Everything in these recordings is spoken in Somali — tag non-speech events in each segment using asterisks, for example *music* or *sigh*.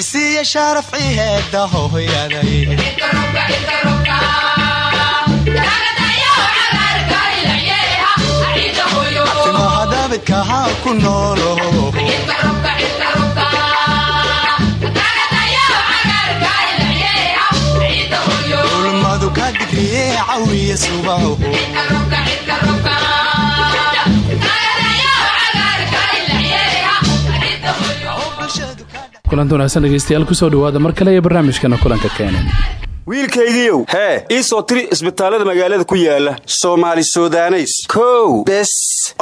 cisiiya sharafci heeda hooyaday timaha ku noolo. Ulmadu ka digriye cawiya subaho kulanti wanaagsan dhegeystayaal ku soo dhawaada mar kale ee barnaamijkana kulanka keenan. Wiilkaygiiow hee ii soo tiri isbitaallada magaalada ku yaalla soomaali sudaneys. Kow bes.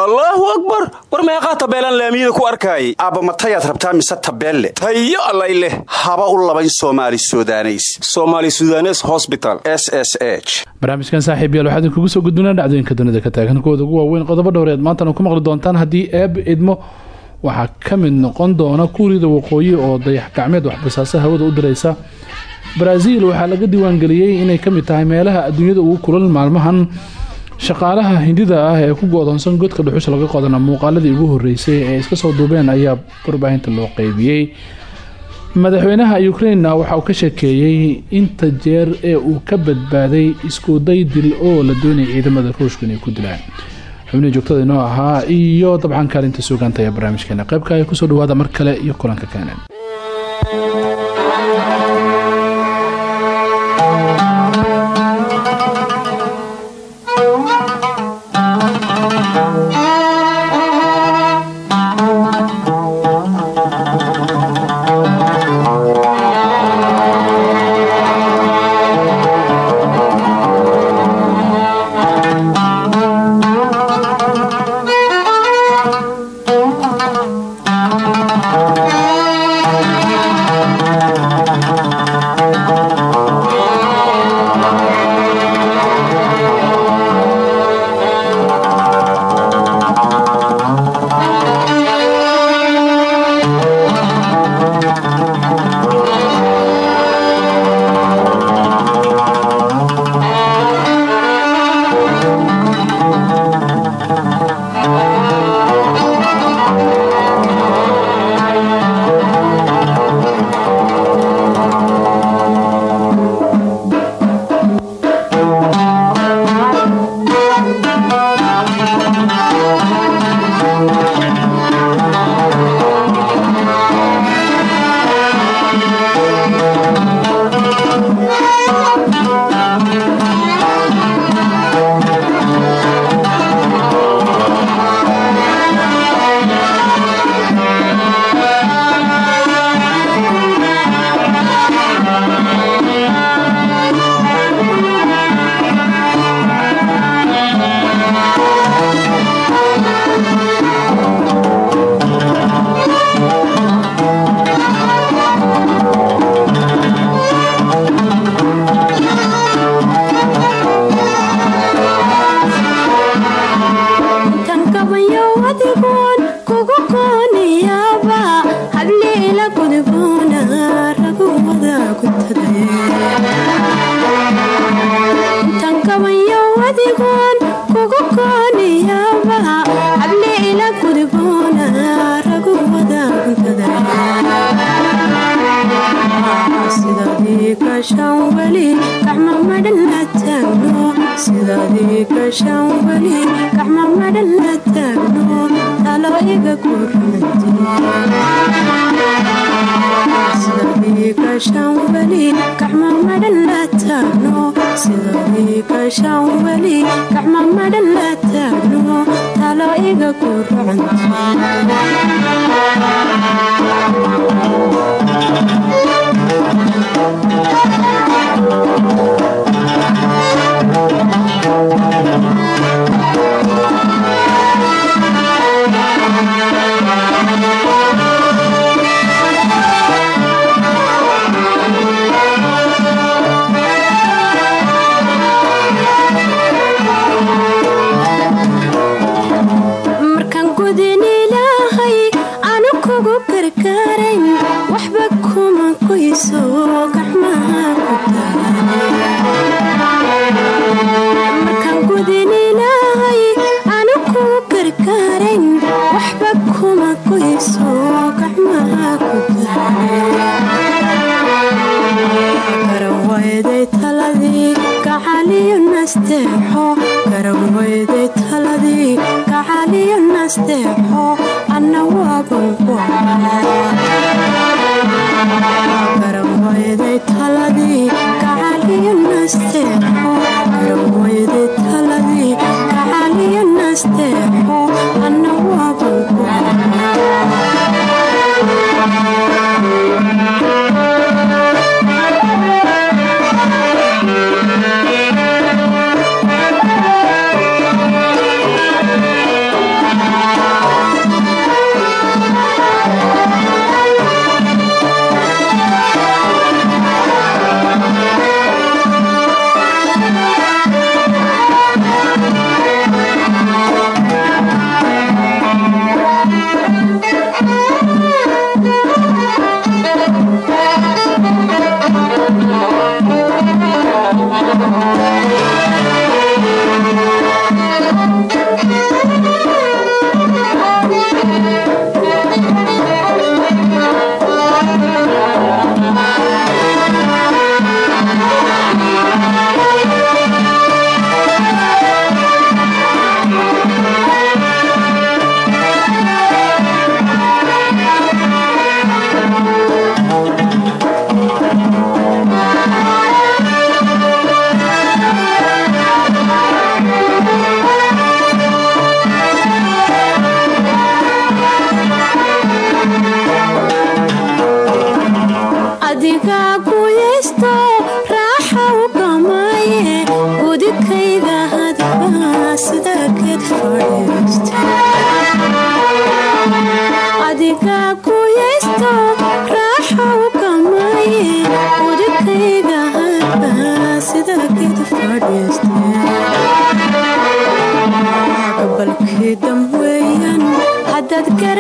Allaahu akbar! War meeqaa tabeelaan laamiyada ku arkaayay? Aabba matayaad rabtaa mise tabeelle? Tayo allay leh. Haba u labayn somaali sudaneys. Somaali sudanes hosbital s s h. Barnaamijkan saaxiib yaal waxaa idinkugu soo gudbinaa dhacdooyinka dunida ka taagan. Kuwooda ugu waaweyn qodobo dhowreed maantana ku maqli doontaan haddii eeb idmo waxaa ka mid noqon doona kuurida waqooyi oo dayax gacmeed waxbasaasa hawada u diraysa. Baraaziil waxaa laga diiwaangeliyey inay ka mid tahay meelaha adduunyada ugu kulal maalmahan. Shaqaalaha hindida ah ee ku goodoonsan godka dhuxusha laga qodana muuqaaladii ugu horeysay ee iska soo duubeen ayaa warbaahinta loo qeybiyey. Madaxweynaha ukrainna waxa uu ka sheekeeyey inta jeer ee uu ka badbaaday iskuday dil oo la doonayay ciidamada ruushka inay ku dilaan xubnihii joogtada inoo ahaa iyo dabcan kaalinta suugaanta ee barnaamijkeena. Qaybka ay ku soo dhawaada mar kale iyo kulanka keeneen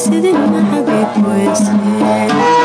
galay sidina xabiibwayse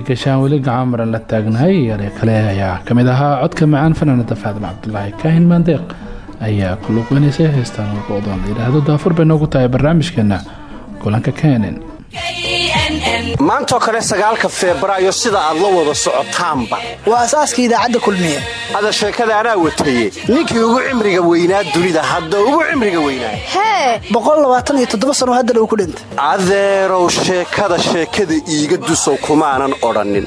sidaasay gashaan weli gacan maran la taagnahay yaree kale ayaa ka mid ahaa codka macaan fanaanada faadima cabdulaahi kaahin maandeeq ayaa ku luqeynaysay heestaan ugu odoon la yidhaahdo bay noogu tahay barnaamijkeena kulanka kenen maantoo kale sagaalka febraayo sida aad la wada socotaanba. Waa asaaska idaacadda kulmiye. Ada sheekada anaa wataye ninkii ugu cimriga weynaa dunida hadda ugu cimriga weynaa. Hee! Sano haddana uu ku dhintay. Adeerow sheekada sheekada iiga dusow kumaanan odhannin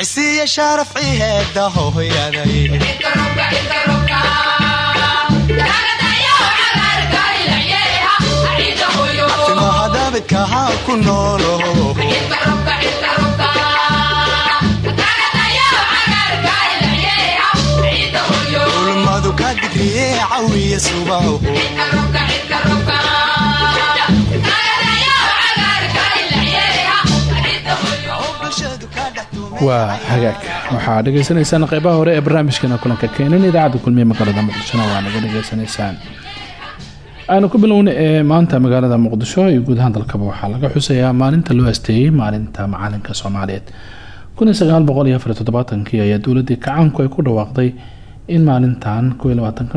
cisiiya sharaf ciheeda hooyaday timaha daabidka haa ku noolo ulmadu ka digriye cawiya subaho waa hagaag. Waxaa dhegaysanaysaan qeybaha hore ee barnaamijkeena kulanka keenan idaacadda kulmiye magaalada muqdishona waa naga dhegaysanaysaan aanu ku bilowna ee maanta magaalada muqdisho iyo guud ahaan dalkaba waxaa laga xusayaa maalinta loo asteeyey maalinta macalinka soomaaliyeed. Ayaa dowladii kacaanku ay ku dhawaaqday in maalintan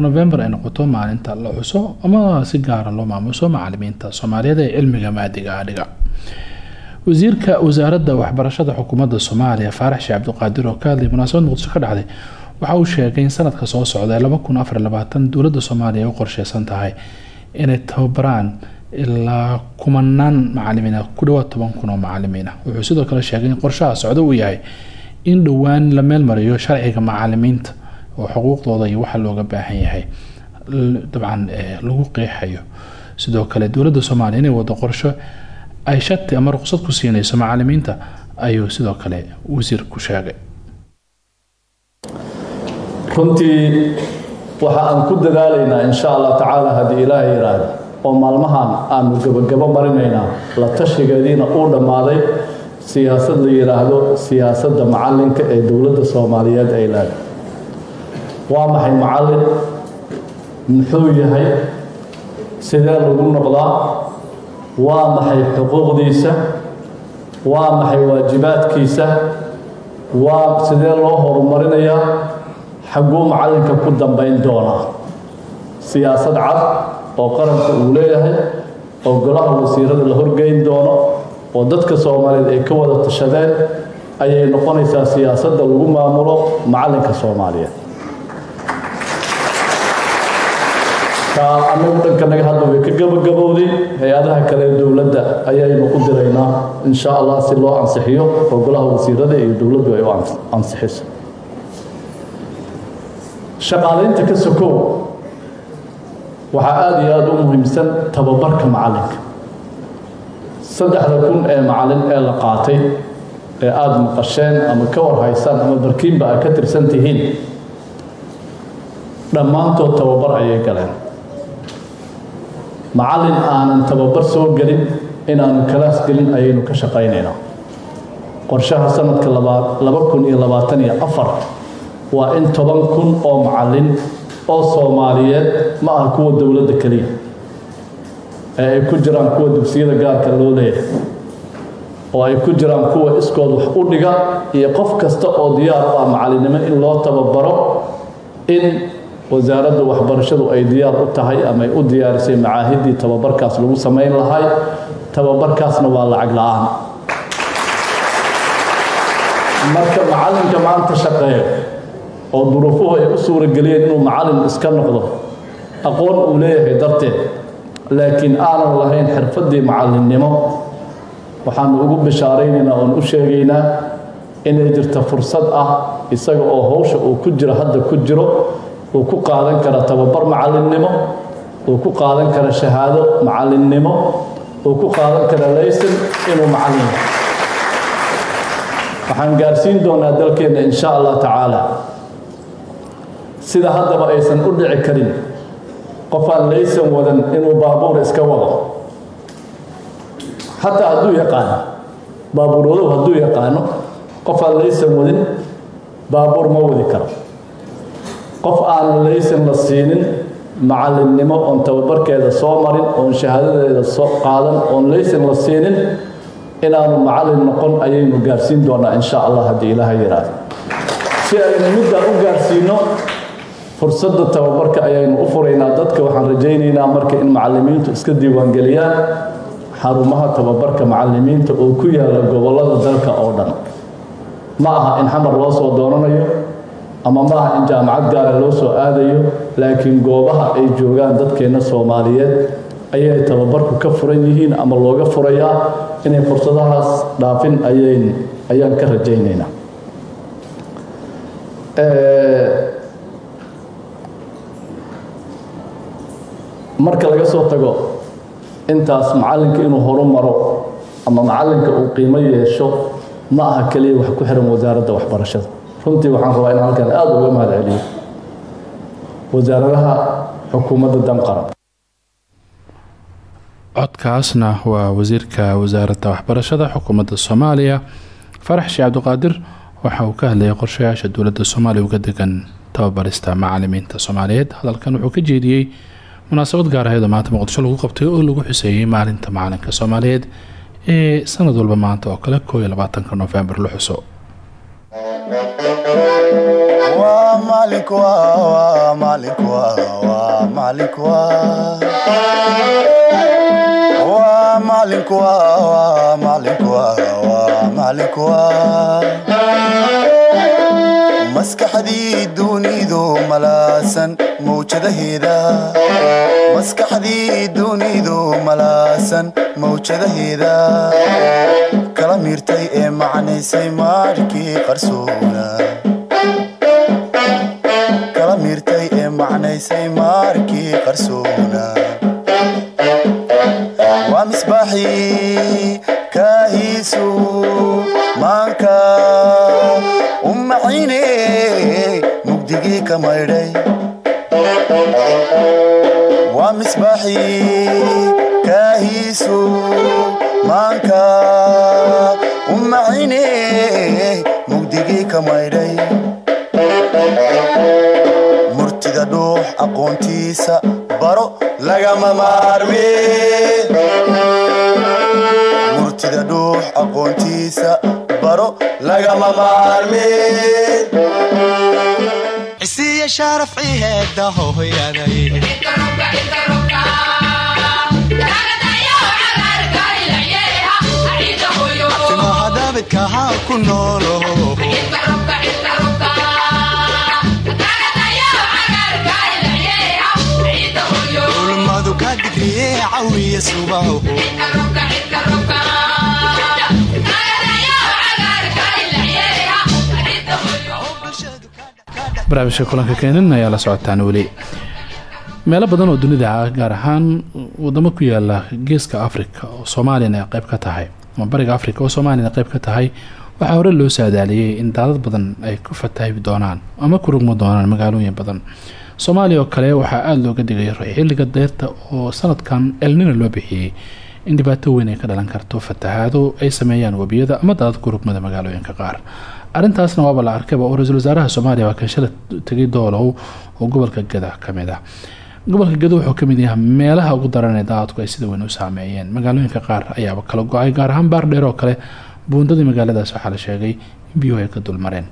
novembar ay noqoto maalinta la xuso ama si gaara loo maamuso macalimiinta soomaaliyeed ee cilmiga maadiga ah dhiga wasiirka wasaaradda waxbarashada xukuumadda soomaaliya faarax sheekh cabdiqaadir oo ka hadlay munaasabad muqdisho ka dhacday waxa uu sheegay in sanadka soo socda dowladda soomaaliya u qorsheysan tahay inay tababaraan ilaa kumanaan macalimiin ah ku dhawaad toban kun oo macalimiin ah wuxuu sidoo kale sheegay in qorshaha socdo uu yahay in dhowaan la meelmariyo sharciga macalimiinta oo xuquuqdooda iyo waxa looga baahan yahay dabcan lagu qeexayo. Sidoo kale dowladda soomaaliya inay wado qorsho ay shati ama ruqsad ku siinayso macalimiinta ayuu sidoo kale wasiirku sheegay. Runtii waxa aan ku dadaalaynaa insha allah tacaala haddii ilaahay yidhaahdo oo maalmahan aanu gebagabo marinaynaa la tashigeediina uu dhammaaday siyaasad la yidhaahdo siyaasadda macalinka ee dowladda soomaaliyeed ay leedahay waa maxay macallin? Muxuu yahay? Sidee lagu noqdaa waa maxay xuquuqdiisa? Waa maxay waajibaadkiisa? Waa sidee loo horumarinayaa? Xagguu macallinka ku dambayn doonaa. Siyaasad cad oo qaranka uu leeyahay oo golaha wasiirada la horgeyn doono oo dadka soomaaliyeed ay ka wada tashadeen ayay noqonaysaa siyaasadda lagu maamulo macallinka soomaaliyeed anagu dhanka naga hadda way ka gabagabowday. Hay'adaha kale dowladda ayaynu u diraynaa insha allah si loo ansixiyo oo golaha wasiirada iyo dowladdu ay u ansixiso. Shaqaalaynta ka sokow waxaa aada iyo aada u muhiimsan tababarka macalinka saddexda kun ee macalin ee la qaatay ee aada maqasheen ama ka warhaysaan ama barkiinba a ka tirsan tihiin dhammaantood tababar ayay galeen macallin aanan tababar soo gelin inaanu kalaas gelin ayaynu ka shaqaynaynaa qorshaha sanadka laba kun iyo labaatan iyo afar waa in toban kun oo macallin oo soomaaliyeed ma aha kuwa dowladda keliya. Ee ay ku jiraan kuwa dugsiyada gaarka loo leeyahay. Oo ay ku jiraan kuwa iskood wax u dhiga iyo qof kasta oo diyaar u ah macallinnimo in loo tababaro in wasaaradda waxbarashadu ay diyaar u tahay ama ay u diyaarisay macaahiddii tababarkaas lagu samayn lahay. Tababarkaasna waa lacag la'aan. Marka macallinka maanta shaqeeya oo duruufuhu ay u suurageliyeen inuu macallin iska noqdo aqoon uu leeyahay darteed laakiin aanan lahayn xirfaddii macallinnimo waxaanu ugu bishaaraynaynaa oon u sheegaynaa inay jirta fursad ah isaga oo howsha uu ku jiro hadda ku jiro uu ku qaadan kara tababar macallinnimo uu ku qaadan kara shahaado macallinnimo uu ku qaadan kara laysan inuu macallin waxaan gaarsiin doonaa dalkeenna insha allah tacaala. Sida haddaba aysan u dhici karin qofaan laysan wadan inuu baabuur iska wado. Xataa hadduu yaqaano baabuur wadow hadduu yaqaano qofaan laysan wadin baabuur ma wadi karo qof aanan laysan la siinin macallinnimo oon tababarkeeda soo marin oon shahaadadeeda soo qaadan oon laysan la siinin inaanu macallin noqon ayaynu gaarsiin doonaa insha allah haddii ilaaha yidhaahdo si aynu middaa u gaarsiino fursadda tababarka ayaynu u furaynaa dadka waxaan rajaynaynaa marka in macallimiintu iska diiwaangeliyaan xarumaha tababarka macallimiinta oo ku yaalla gobollada dalka oo dhan. Ma aha in xamar loo soo doonanayo ama ma aha in jaamacad gaara loo soo aadayo laakiin goobaha ay joogaan dadkeenna soomaaliyeed ayay tababarku ka furan yihiin ama looga furayaa inay fursadahaas dhaafin ayayn ayaan ka rajaynaynaa. Marka laga soo tago intaas macallinka inuu horu maro ama macallinka uu qiimo yeesho ma aha keliya wax ku xiran wasaaradda waxbarashada runtii waxaan rabaa in halkan aada uga mahad celiyo wasaaradaha xukuumadda danqaran codkaasna waa wasiirka wasaaradda waxbarashada xukuumadda soomaaliya farax sheekh cabdiqaadir waxa uu ka hadlayay qorshayaasha dowladda soomaaliya uga degan tababarista macalimiinta soomaaliyeed hadalkan wuxuu ka jeediyey munaasabad gaar aheed oo maanta muqdisho lagu qabtay oo lagu xuseeyey maalinta macalinka soomaaliyeed ee sanad walba maanta oo kale koo iyo labaatanka nofembar la xuso maskaxdii dunidu malaasan mawjadaheeda kala miirtay ee macnaysay maarkii qarsoona. Waa misbaaxii kaahiisu maanka u macine mugdigii ka maydhay. Waa misbaaxii kaahiisu maanka macine mugdigii ka maydhay murtida dhuux aqoontiisa baro lagama maarme murtida dhuux aqoontiisa baro lagama maarme cisiya sharaf daabidka ha barnaamijka kulanka keenan ayaa la socotaan weli. Meelo badan oo dunida ah gaar ahaan wadamo ku yaalla geeska africa oo soomaaliyana ay qayb ka tahay ama bariga africa oo soomaaliyana qayb ka tahay waxaa hore loo saadaaliyey in daadad badan ay ku fatahi doonaan ama ku rugmo doonaan magaalooyin badan. Soomaaliya oo kale waxaa aada looga digay xilliga deerta oo sanadkan elnina loo bixiyey in dhibaato weyn ay ka dhalan karto fatahaado ay sameeyaan webiyada ama daadad ku rugmada magaalooyinka qaar. Arrintaasna waaba la arkayba oo ra'iisul wasaaraha soomaaliya waa kan shala tegay doolow oo gobolka gada ka mid ah gobolka gado wuxuu ka mid yahay meelaha ugu daran ee daadadku ay sida weyn u saameeyeen. Magaalooyinka qaar ayaaba kala go'ay gaar ahaan baardheer oo kale. Buundadii magaaladaas waxaa la sheegay in biyuhu ay ka dulmareen.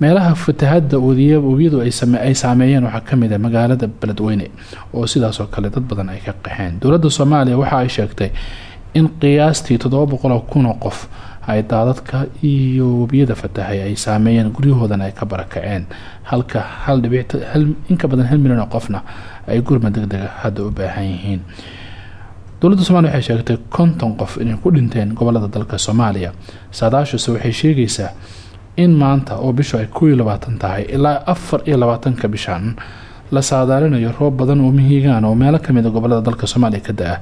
Meelaha fatahada webiyadu ay saameeyeen waxaa ka mid a magaalada beledweyne oo sidaasoo kale dad badan ay ka qaxeen dowladda soomaaliya waxa ay sheegtay in qiyaastii toddoba boqol oo kun oo qof ay daadadka iyo webiyada fatahay ay saameeyeen guryahoodana ay ka barakaceen halka inka badan hal milyan oo qofna ay gurma deg dega hadda u baahan yihiin. Dowladda soomaliya waxay sheegtay konton qof inay ku dhinteen gobollada dalka soomaaliya. Saadaashuse waxay sheegaysaa in maanta oo bishu ay kow iyo labaatan tahay ilaa afar iyo labaatanka bishan la saadaalinayo roob badan oo mihigaan oo meelo ka mid a gobollada dalka soomaaliya ka da'a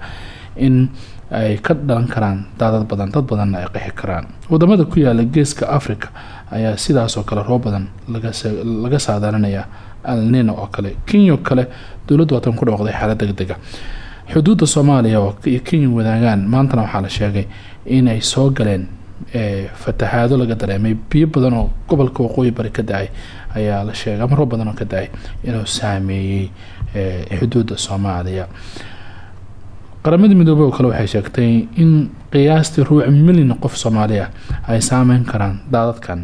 in ay ka dhalan karaan daadad badan dad badanna ay qixi karaan. Wadamada ku yaalla geeska africa ayaa sidaasoo kale roob badan laga saadaalinaya alnino oo kale. Kenya kale dowladdu waatan ku dhawaaqday xaalad deg dega xuduudda soomaaliya oo kenya wadaagaan maantana waxaa la sheegay inay soo galeen fatahaado laga dareemay. Biyo badan oo gobolka waqooyi bari ka da'ay ayaa la sheegay ama roob badan oo ka da'ay inuu saameeyey xuduudda soomaaliya qaramada midoobey oo kale waxay sheegtay in qiyaastii ruuc milyan qof soomaaliya ay saameyn karaan daadadkan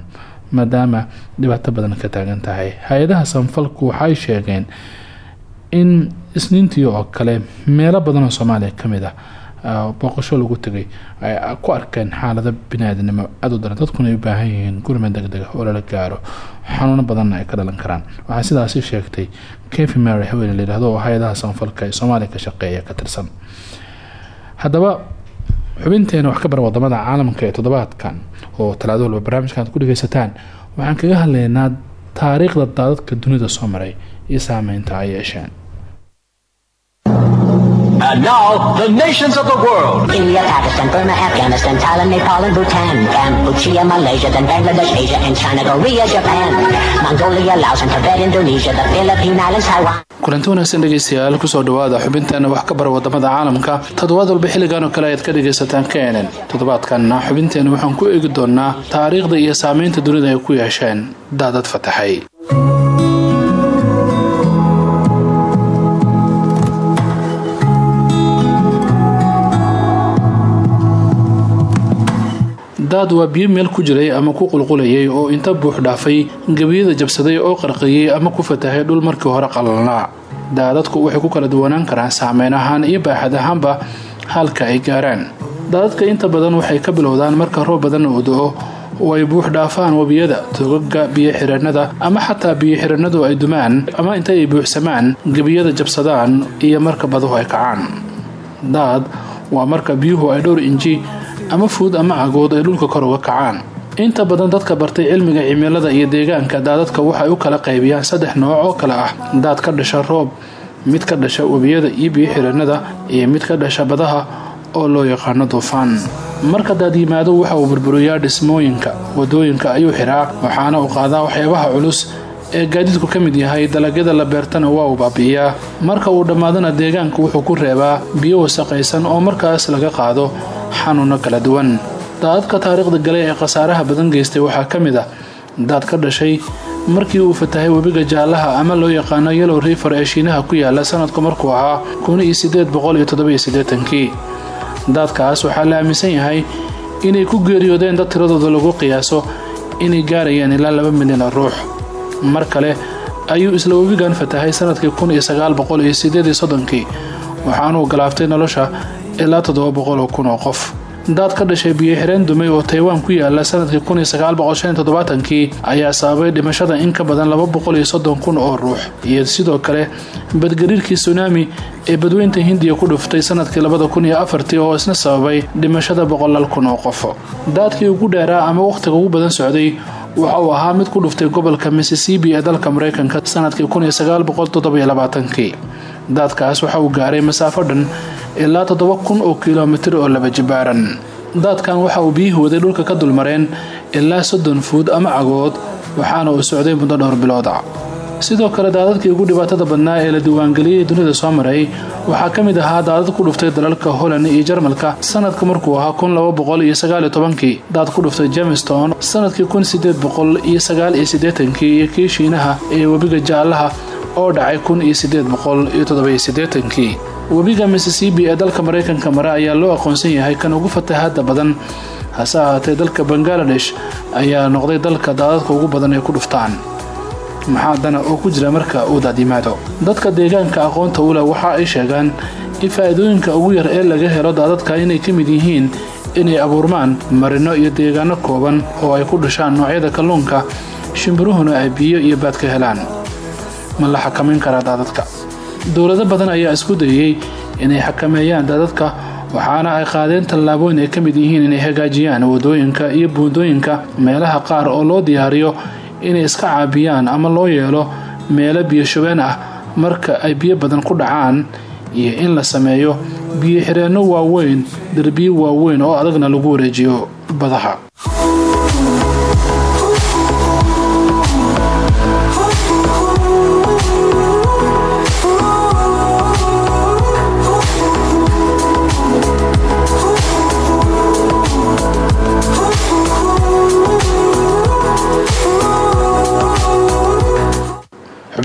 maadaama dhibaato badan ka taagan tahay. Hay'adaha sanfalku waxay sheegeen in isniintii oo kale meelo badan oo soomaaliya ka mid ah booqasho lagu tegay ay ku arkeen xaalado biniaadanimo aada u daran dadkuna ay u baahan yihiin gurmad deg dega oo lala gaaro. Xanuuno badanna ay ka dhalan karaan. Waxaa sidaasi sheegtay kefi mary haween layihahdo oo hay'adaha sanfalka ee soomaaliya ka shaqeeya ka tirsan. Haddaba xubinteena wax ka bara waddamada caalamka ee toddobaadkan oo talaado walba barnaamijkan aad ku dhegeysataan waxaan kaga hadlaynaa taariikhda daadadka dunida soo maray iyo saameynta ay yeesheen And now, the nations of the world. India, Pakistan, Burma, Afghanistan, Thailand, Nepal, and Bhutan, Cambodia, Malaysia, then Bangladesh, Asia, and China, Korea, Japan, Mongolia, Laos, and Tibet, Indonesia, the Philippine Islands, Taiwan. kulanti wanaagsan dhegeystayaal ku soo dhawaada xubinteena wax ka bara waddamada caalamka toddobaad walba xilligan oo kale ayaad ka dhegaysataan kenen toddobaadkanna xubinteena waxaan ku eegi doonaa taariikhda iyo saameynta dunida ay ku yeesheen. Daadad fataxay daad waa biyo meel ku jiray ama ku qulqulayay oo inta buux dhaafay gebiyada jabsaday oo qarqiyey ama ku fatahay dhul markii hore qalalnaa daadadku waxay ku kala duwanaan karaan saameyn ahaan iyo baaxad ahaanba halka ay gaaraan. Daadadka inta badan waxay ka bilowdaan marka roob badan uu do-o oo ay buux dhaafaan webiyada togaga biyo-xireenada ama xataa biyo-xireenadu ay dumaan ama inta ay buuxsamaan gebiyada jabsadaan iyo marka baduhu ay kacaan. Daad waa marka biyuhu ay dhowr inji ama fuud ama cagood ay dhulka kor uga kacaan. Inta badan dadka bartay cilmiga cimilada iyo deegaanka daadadka waxay u kala qaybiyaan saddex nooc oo kale ah. Daad ka dhasha roob mid ka dhasha webiyada iyo biyo-xireenada iyo mid ka dhasha badaha oo loo yaqaano duufaan marka daad yimaado waxa uu burburiyaa dhismooyinka waddooyinka ayuu xiraa waxaana uu qaadaa waxyaabaha culus ee gaadiidku ka mid yahay dalagyada la beertana waa uu baabi'iyaa. Marka uu dhammaadana deegaanka wuxuu ku reebaa biyo wasaqaysan oo markaas laga qaado xanuuno kala duwan. Daadadka taariikhda gale ee khasaaraha badan geystay waxaa ka mid ah daad ka dhashay markii uu fatahay webiga jaallaha ama loo yaqaano yellow river ee shiinaha ku yaalla sanadku markuu ahaa kii daadkaas waxaa la aaminsan yahay inay ku geeriyoodeen dad tiradooda lagu qiyaaso inay gaarayaan ilaa laba milyan oo ruux mar kale ayuu isla webigan fatahay sannadkii kii waxaanuu galaaftay nolosha ilaa toddoba boqol oo kun oo qof. Daad ka dhashay biyo xireen dumay oo taywaan ku yaalla sannadkii kii ayaa sababay dhimashada in ka badan laba boqol iyo soddon kun oo ruux iyo sidoo kale badgariirkii sunaami ee badweynta hindiya ku dhuftay sannadkii labada kun iyo oo isna sababay dhimashada boqolaal kun oo qof. Daadkii ugu dheeraa ama wakhtiga ugu badan socday waxa uu ahaa mid ku dhuftay gobolka missisipi ee dalka mareykanka sannadkii kii daadkaas waxa uu gaaray masaafo dhan ilaa toddoba kun oo kilomitir oo laba jibaaran. Daadkan waxa uu biyihii waday dhulka ka dulmareen ilaa soddon fuud ama cagood waxaana uu socday muddo dhowr bilooda sidoo kale daadadkii ugu dhibaatada badnaa ee la diiwaangeliyey dunida soo maray waxaa ka mid ahaa daadad ku dhuftay dalalka holland iyo jarmalka. Sanadka markuu ahaa kii daad ku dhuftay jamestown. Sanadkii iyo kii shiinaha ee webiga jaallaha oo dhacay kii webiga missisipi ee dalka mareykanka mare ayaa loo aqoonsan yahay kan ugu fatahaada badan. Hase ahaatee dalka bangaladesh ayaa noqday dalka daadadka ugu badan ay ku dhuftaan maxaa dana oo ku jira marka uu daadimaado. Dadka deegaanka aqoonta u leh waxa ay sheegaan in faa'iidooyinka ugu yar ee laga helo daadadka inay ka mid yihiin inay abuurmaan marino iyo deegaano kooban oo ay ku dhashaan noocyada kalluunka shimbiruhuna ay biyo iyo baad ka helaan. Ma la xakamayn karaa daadadka? Dowlado badan ayaa isku dayey inay xakameeyaan daadadka waxaana ay qaadeen tallaabooyin ay ka mid yihiin inay hagaajiyaan waddooyinka iyo buundooyinka meelaha qaar oo loo diyaariyo inay iska caabiyaan ama loo yeelo meelo biyo shubeen ah marka ay biyo badan ku dhacaan iyo in la sameeyo biyo xireenno waaweyn derbiyo waaweyn oo adagna lagu wareejiyo badaha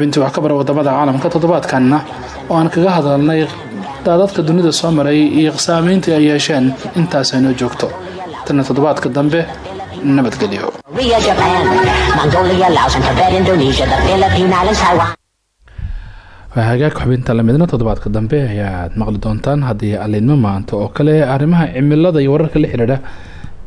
xubintii wax ka bara waddamada caalamka toddobaadkanna oo aan kaga hadalnay daadadka dunida soo maray iyo saameyntii ay yeesheen intaas aynoo joogto. Tana toddobaadka dambe nabadgelyo waa hagaag xubinta lamidna toddobaadka dambe ayaad maqli doontaan haddii aliidmo maanta oo kale arrimaha cimilada iyo wararka la xidhiidha.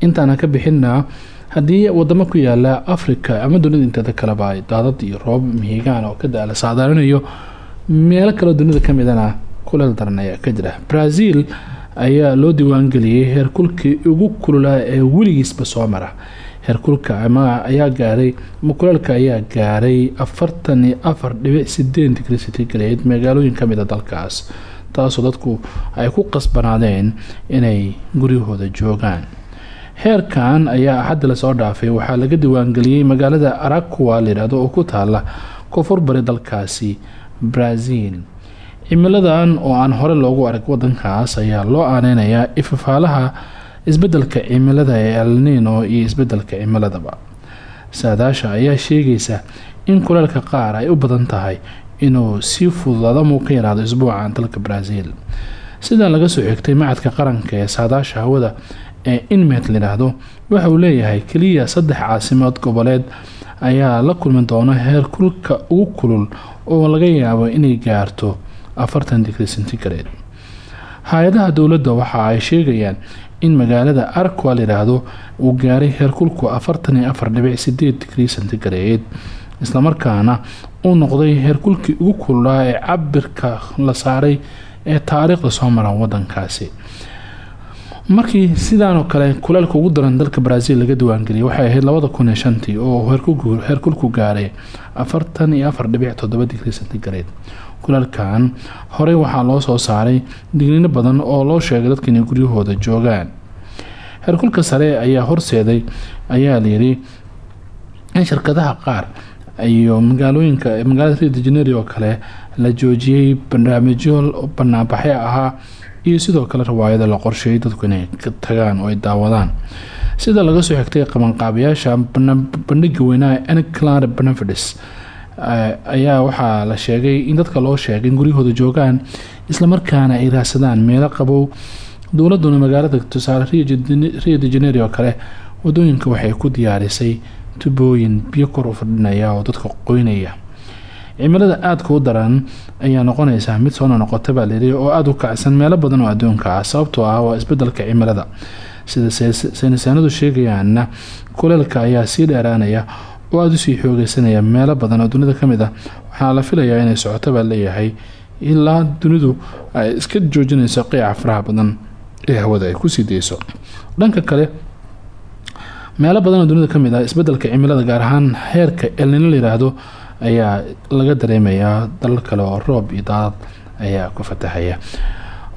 Intaanan ka bixinna haddii wadamo ku yaalla africa ama dunida inteeda kaleba daadad iyo roob mihigaan oo ka da-la saadaarinayo meelo kaleo dunida ka midana kuleel ka jira. Brazil ayaa loo diiwaangeliyey heerkulkii ugu kululaa ee weligiisba soo mara. Heerkulka ama ayaa gaaray mukuleelka ayaa gaaray afartan iyo afar dhibic digri centigrade magaalooyin ka mid a dalkaas taasoo dadku ay ku qasbanaadeen inay guryahooda joogaan heerkan ayaa axadda la soo dhaafay. Waxaa laga diiwaangeliyey magaalada arakuwa layidhaahdo oo ku taala koonfur bari dalkaasi brazil. Cimiladan oo aan hore loogu arag wadankaas ayaa loo aaneynayaa ifafaalaha isbeddelka cimilada ee alnino iyo isbeddelka cimiladaba. Saadaasha ayaa sheegaysa in kuleelka qaar ay u badan tahay inuu sii fududaado muu ka yaraado isbuucan dalka brazil. Sidaa laga soo xigtay macadka qaranka ee saadaasha hawada ee inmet layidhaahdo waxa leeyahay keliya saddex caasimood goboleed ayaa la kulmi doona heerkulka ugu kulul oo laga yaabo inay gaarto afartan digri centigrade. Hay'adaha waxa ay sheegayaan in magaalada arqua layidhaahdo uu gaaray heerkulku afartan iyo afar dhibic sideed digri islamarkaana uu noqday heerkulkii ugu kululaa ee cabirka la saaray ee taariikhda soo mara wadankaasi markii sidaanoo kale kuleelka ugu daran dalka brazil laga diiwaangeliyay waxay ahayd labada kun iyo shantii oo heerkulku gaaray afartan iyo afar dhibic toddoba digri centigrade. Kuleelkan horey waxaa loo soo saaray digniino badan oo loo sheegay dadka inay guryahooda joogaan. Heerkulka sare ayaa horseeday ayaa layiri in shirkadaha qaar iyo magaalooyinka magaalada rio de janeiro oo kale la joojiyey barnaamijyo banaanbaxyo ahaa iyo sidoo kale riwaayada la qorsheeyay dadku inay tagaan oo ay daawadaan. Sida laga soo xigtay qabanqaabayaasha bandhiga weynaha enclad benefides ayaa waxaa la sheegay in dadka loo sheegay in guryahooda joogaan islamarkaana ay raadsadaan meelo qabow. Dowladuna magaalada tusaale rio de janeiro oo kale waddooyinka waxay ku diyaarisay tubooyin biyo kor u fadhinaya oo dadka qoynaya. Cimilada aadka u daran ayaa noqonaysaa mid soo noqota baa layidhi oo aada u kacsan meelo badan oo adduunka ah sababtoo ah waa isbeddelka cimilada. Sida saynisaanadu sheegayaanna kuleelka ayaa sii dheeraanaya oo aada u sii xoogeysanaya meelo badan oo dunida ka mid ah. Waxaana la filayaa inay socoto baa leeyahay ilaa dunidu ay iska joojinayso qiica faraha badan ee hawada ay ku sii dayso. Dhanka kale meelo badan oo dunida ka mid ah isbeddelka cimilada gaar ahaan heerka elnino layihaahdo ayaa laga dareemayaa dalal kale oo roob iyo daadad ayaa ku fatahaya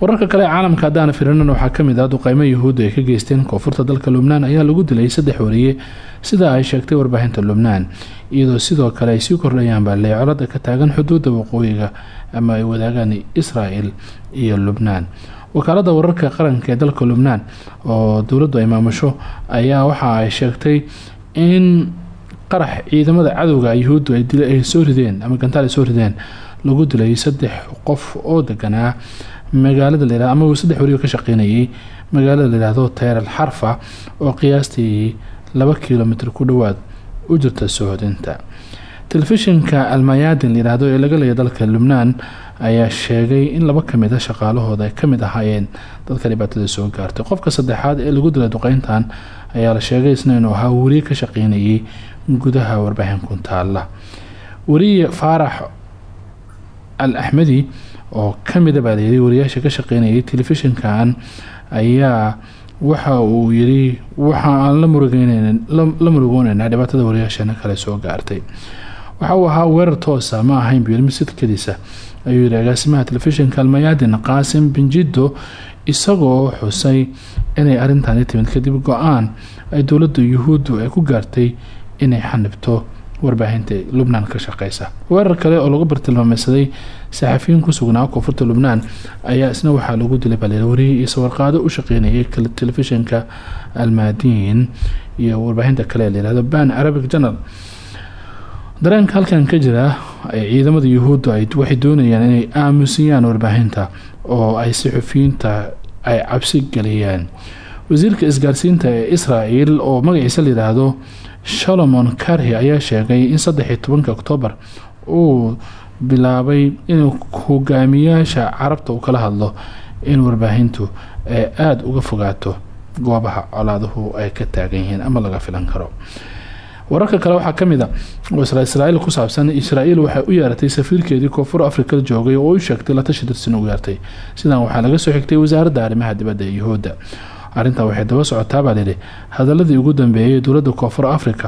wararka kale ee caalamka haddaana firinan waxaa ka mid ah duqeymo yahuudda ay ka geysteen koonfurta dalka lubnaan ayaa lagu dilay saddex wariye sida ay sheegtay warbaahinta lubnaan. Iyadoo sidoo kale ay sii kordhayaan baale colada ka taagan xuduudda waqooyiga ama ay wadaagaan israel iyo lubnaan. Wakaalada wararka qaranka ee dalka lubnaan oo dowladdu ay maamusho ayaa waxa ay sheegtay in qarax ciidamada cadowga yuhuuddu ay soo rideen ama gantaal ay soo rideen lagu dilay saddex qof oo deganaa magaalada la ama saddex warioo ka shaqeynayay magaalada layihahdo tayr al xarfa oo qiyaastii laba kilomitr ku dhowaad u jirta sohodinta telefishinka almayaadin layihahdo ee laga leeya dalka lubnaan ayaa sheegay in laba ka mid a shaqaalahooda ay ka mid ahaayeen dadka dhibaatada soo gaartay. Qofka saddexaad ee lagu dilay duqeyntan ayaa la sheegay isna inuu ahaa wariye ka shaqeynayay gudaha warbaahin kuntaala wariye faarax al axmedi oo kamida baa layiri wariyaasha ka shaqeynayay telefishinkan ayaa waxa uu yiri waxa aan la murugooneynaa dhibaatada wariyaashana kale soo gaartay. Waxa uu ahaa weerar toosa ma ahayn buu yiri misidkadiisa ayuu yiri agaasimaha telefishinka almayaadin qaasim binjido isagoo xusay inay arintani timid kadib go'aan ay dowladda yuhuuddu ay ku gaartay inay xanibto warbaahinta lubnaan ka shaqeysa. Weerar kale oo lagu bartilmaameysaday saxafiyiin ku sugnaa koonfurta lubnaan ayaa isna waxaa lagu dilay bal wariyay iyo sawirqaado u shaqeynayay telefishinka almaadiin iyo warbaahinta kale layihahdo ban arabic journal. Dareenka halkan ka jira ciidamada yuhuudda waxay doonayaan inay aamusiyaan warbaahinta oo ay saxufiyiinta ay cabsi geliyaan wasiirka isgaarsiinta ee israel oo magaciisa layihaahdo shalomon karhi ayaa sheegay in saddex iyo tobanka oktoobar uu bilaabay inuu hogaamiyaasha carabta uu kala hadlo in warbaahintu ay aada uga fogaato goobaha colaaduhu ay ka taagan yihiin ama laga filan karo. Wararka kale waxaa ka mid a oo israel ku saabsan israel waxay u yeeratay safiirkeedii koonfur africa joogay oo u sheegtay latashi darsin u yeertay. Sidan waxaa laga soo xigtay wasaaradda arrimaha dibadda ee yuhuudda arrintaa waxay daba socotaabaa lihi hadaladii ugu dambeeyay dowladda koonfur africa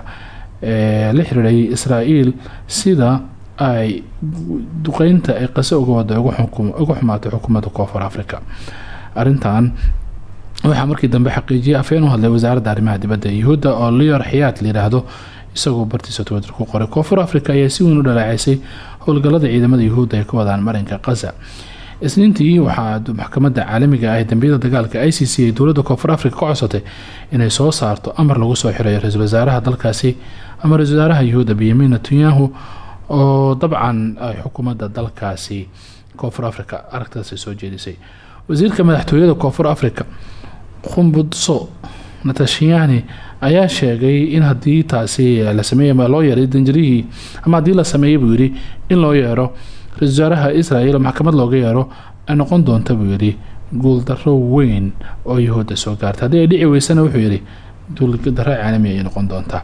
ee la xiriiray israel sida ay duqeynta ay qase uga wada uga xumaatay xukuumadda koonfur africa arintan waxaa markii dambe xaqiijiyay afeen u hadlay wasaaradda arrimaha dibadda yuhuudda oo leor xiyaad layihaahdo isagoo bartiisa twitter ku qoray. Koonfur africa ayaa si weyn u dhaleeceysay howlgalada ciidamada yuhuudda ay ka wadaan marinka qaza isniintii waxaa maxkamadda caalamiga ah ee dambiyada dagaalka i c c ay dowladda koonfur africa ka codsatay inay soo saarto amar lagu soo xirayo ra'iisul wasaaraha dalkaasi. Ama ra'isul wasaaraha yuhuudda benyamin netanyahu oo dabcan xukuumadda dalkaasi koonfur africa aragtaasi soo jeedisay. Wasiirka madaxtooyada koonfur africa khumbudso natashiyani ayaa sheegay in haddii taasi la sameey loo yeeray danjarihii ama haddii la sameeyay buu in loo yeero ra'isul wasaaraha israel maxkamad looga yeero ay noqon doonta buu yidhi. Guuldaro weyn oo yahuudda soo gaarta. Haddii ay dhici weysana wuxuu yidhi guuldaro caalami ayay noqon doontaa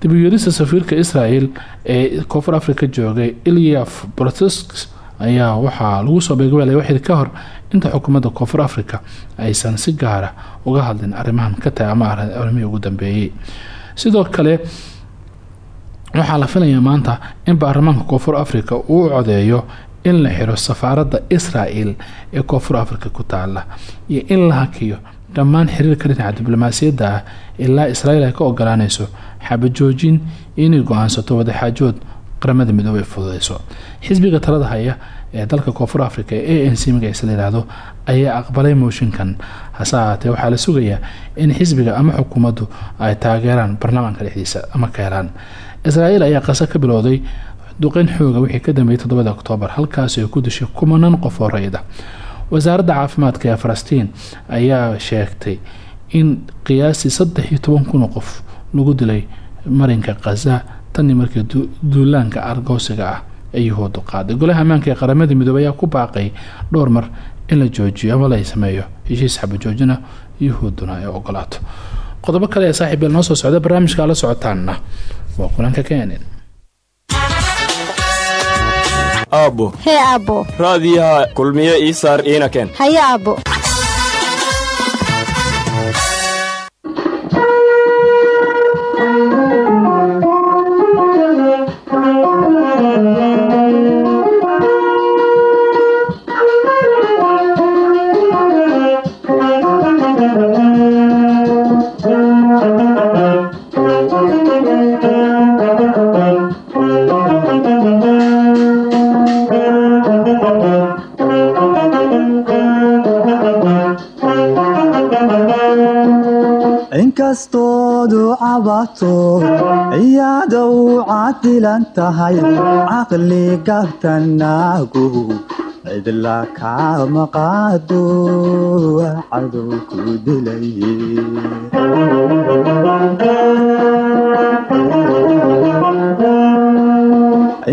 dib u yeerista safiirka israel ee koonfur africa joogay ilyaf brotesk ayaa waxaa lagu soo beegabaalay waxid ka hor inta xukuumadda koonfur africa aysan si gaara uga hadlin arrimahan ka taga ama ugu dambeeyey sidoo kale waxaa la filayaa maanta in baarlamaanka koonfur africa uu codeeyo in la xiro safaaradda israel ee koonfur africa ku taala iyo in la hakiyo dhammaan xiriirka dhinaca diblomaasiyadda ah ilaa israa'iil ay ka ogolaanayso xabajoojin inay go'aansato wadaxaajood qaramada midoobey fududeyso. Xisbiga talada haya ee dalka koonfur africa ee a n c layidhaahdo ayaa aqbalay mooshinkan. Hase ahaatee waxaa la sugayaa in xisbiga ama xukuumaddu ay taageeraan baarlamaanka dhexdiisa ama ka helaan israa'iil ayaa qasa ka bilowday duqeyn xooga wixii ka dambeeyay toddobada oktoobar halkaasi ay ku dishay kumanan qof oo rayida. Wasaaradda caafimaadka ee falastiin ayaa sheegtay in qiyaastii saddex iyo toban kun qof lagu dilay marinka khaza tanii markii duulaanka argoosiga ah ee yuhuuddu qaaday. Golaha ammaanka ee qaramada midoobey ayaa ku baaqay dhowr mar in la joojiyo ama la sameeyo heshiis xabajoojina yuhuudduna ay ogolaato. Qodobo kale ee saaxiib noo soo socda barnaamijka la socotaanna waa kulanka keenin aabbo hee aabbo raadiyaha kulmiye ii saar iina keen haye aabbo cadilan tahay caqli gabtanaagu cidla kama qaado cadow ku dilay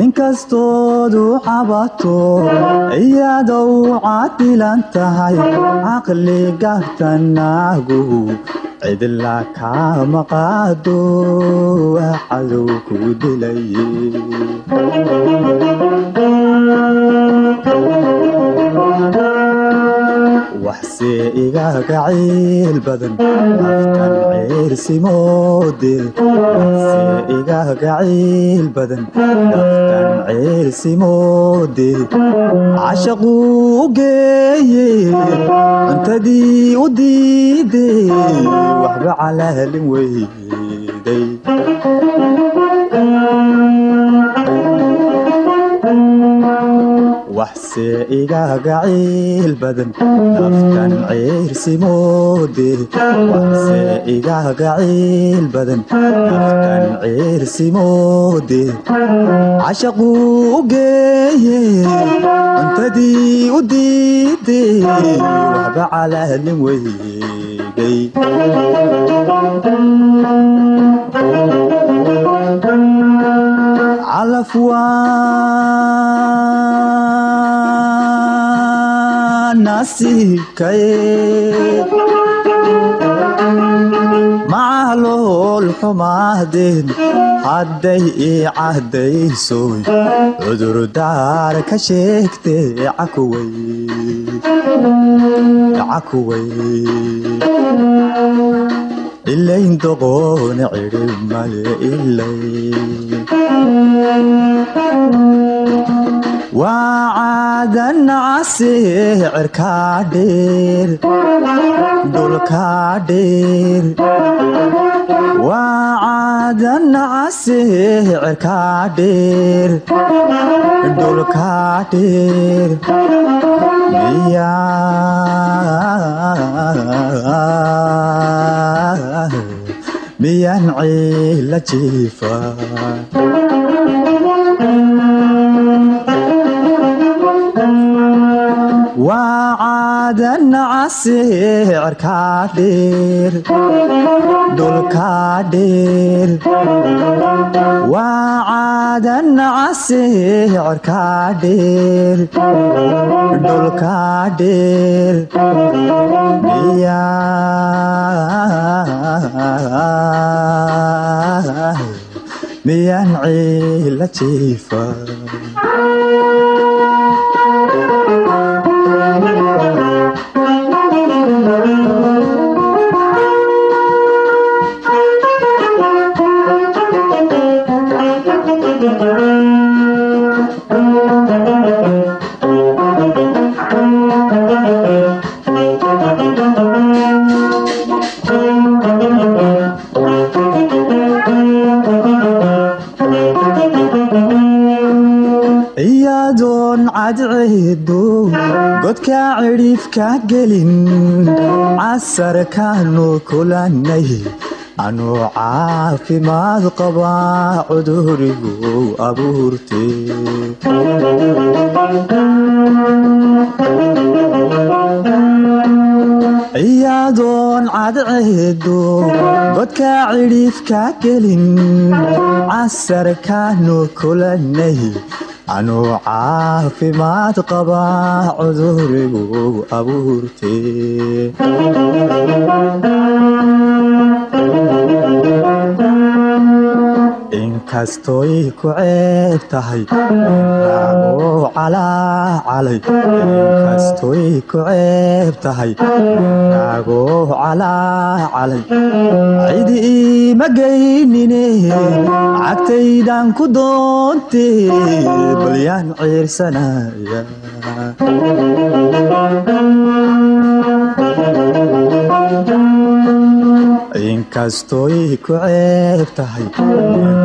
inkastoodu cabato iyada u cadilan tahay caqli gabtanaagu cidla kama qaado cadow ku dilay waxse igaga ciil badan naftan ciirsimoode waxse igaga ciil badan naftan ciirsimoode cashaquu geeye cuntadii u diide waxba calaalin weyday waxse igaga ciil badan. Naftan ciirsimoode waxse igaga ciil badan. Naftan ciirsimoode cashaquu geeye cuntadii u diide waxba calaalin weyday. Calaf xumaadeen hadday ii cahdaysoy cudurdaar ka sheegte ilayn doqoona cidhi male ilay waa caadan case cirkaa dheer dhulkaa dheer waa caadan case cirkaa dheer dhulkaa dheer miyaa miyaan ciila jiifa waa caadan case cirkaa dheer dhulkaa dheer waa caadan case cirkaa dheer dhulkaa dheer miyaa miyaan ciila jiifa cidhiifka gelin casarkaanu kulannay. Anuu caafimaad qaba cudurigu abuurtee iyadoon cadceedu godka cidhiifka gelin casarkaanu kulannay anuu caafimaad qaba cudurigu abuurtee inkastoy ku ceeb tahay raagoo calaacalay inkastoy ku ceeb tahay raagoo calaacalay cidi iima geynine. Cagtaydan ku doontee balyaan ciirsanaya inkastoy ku ceeb tahay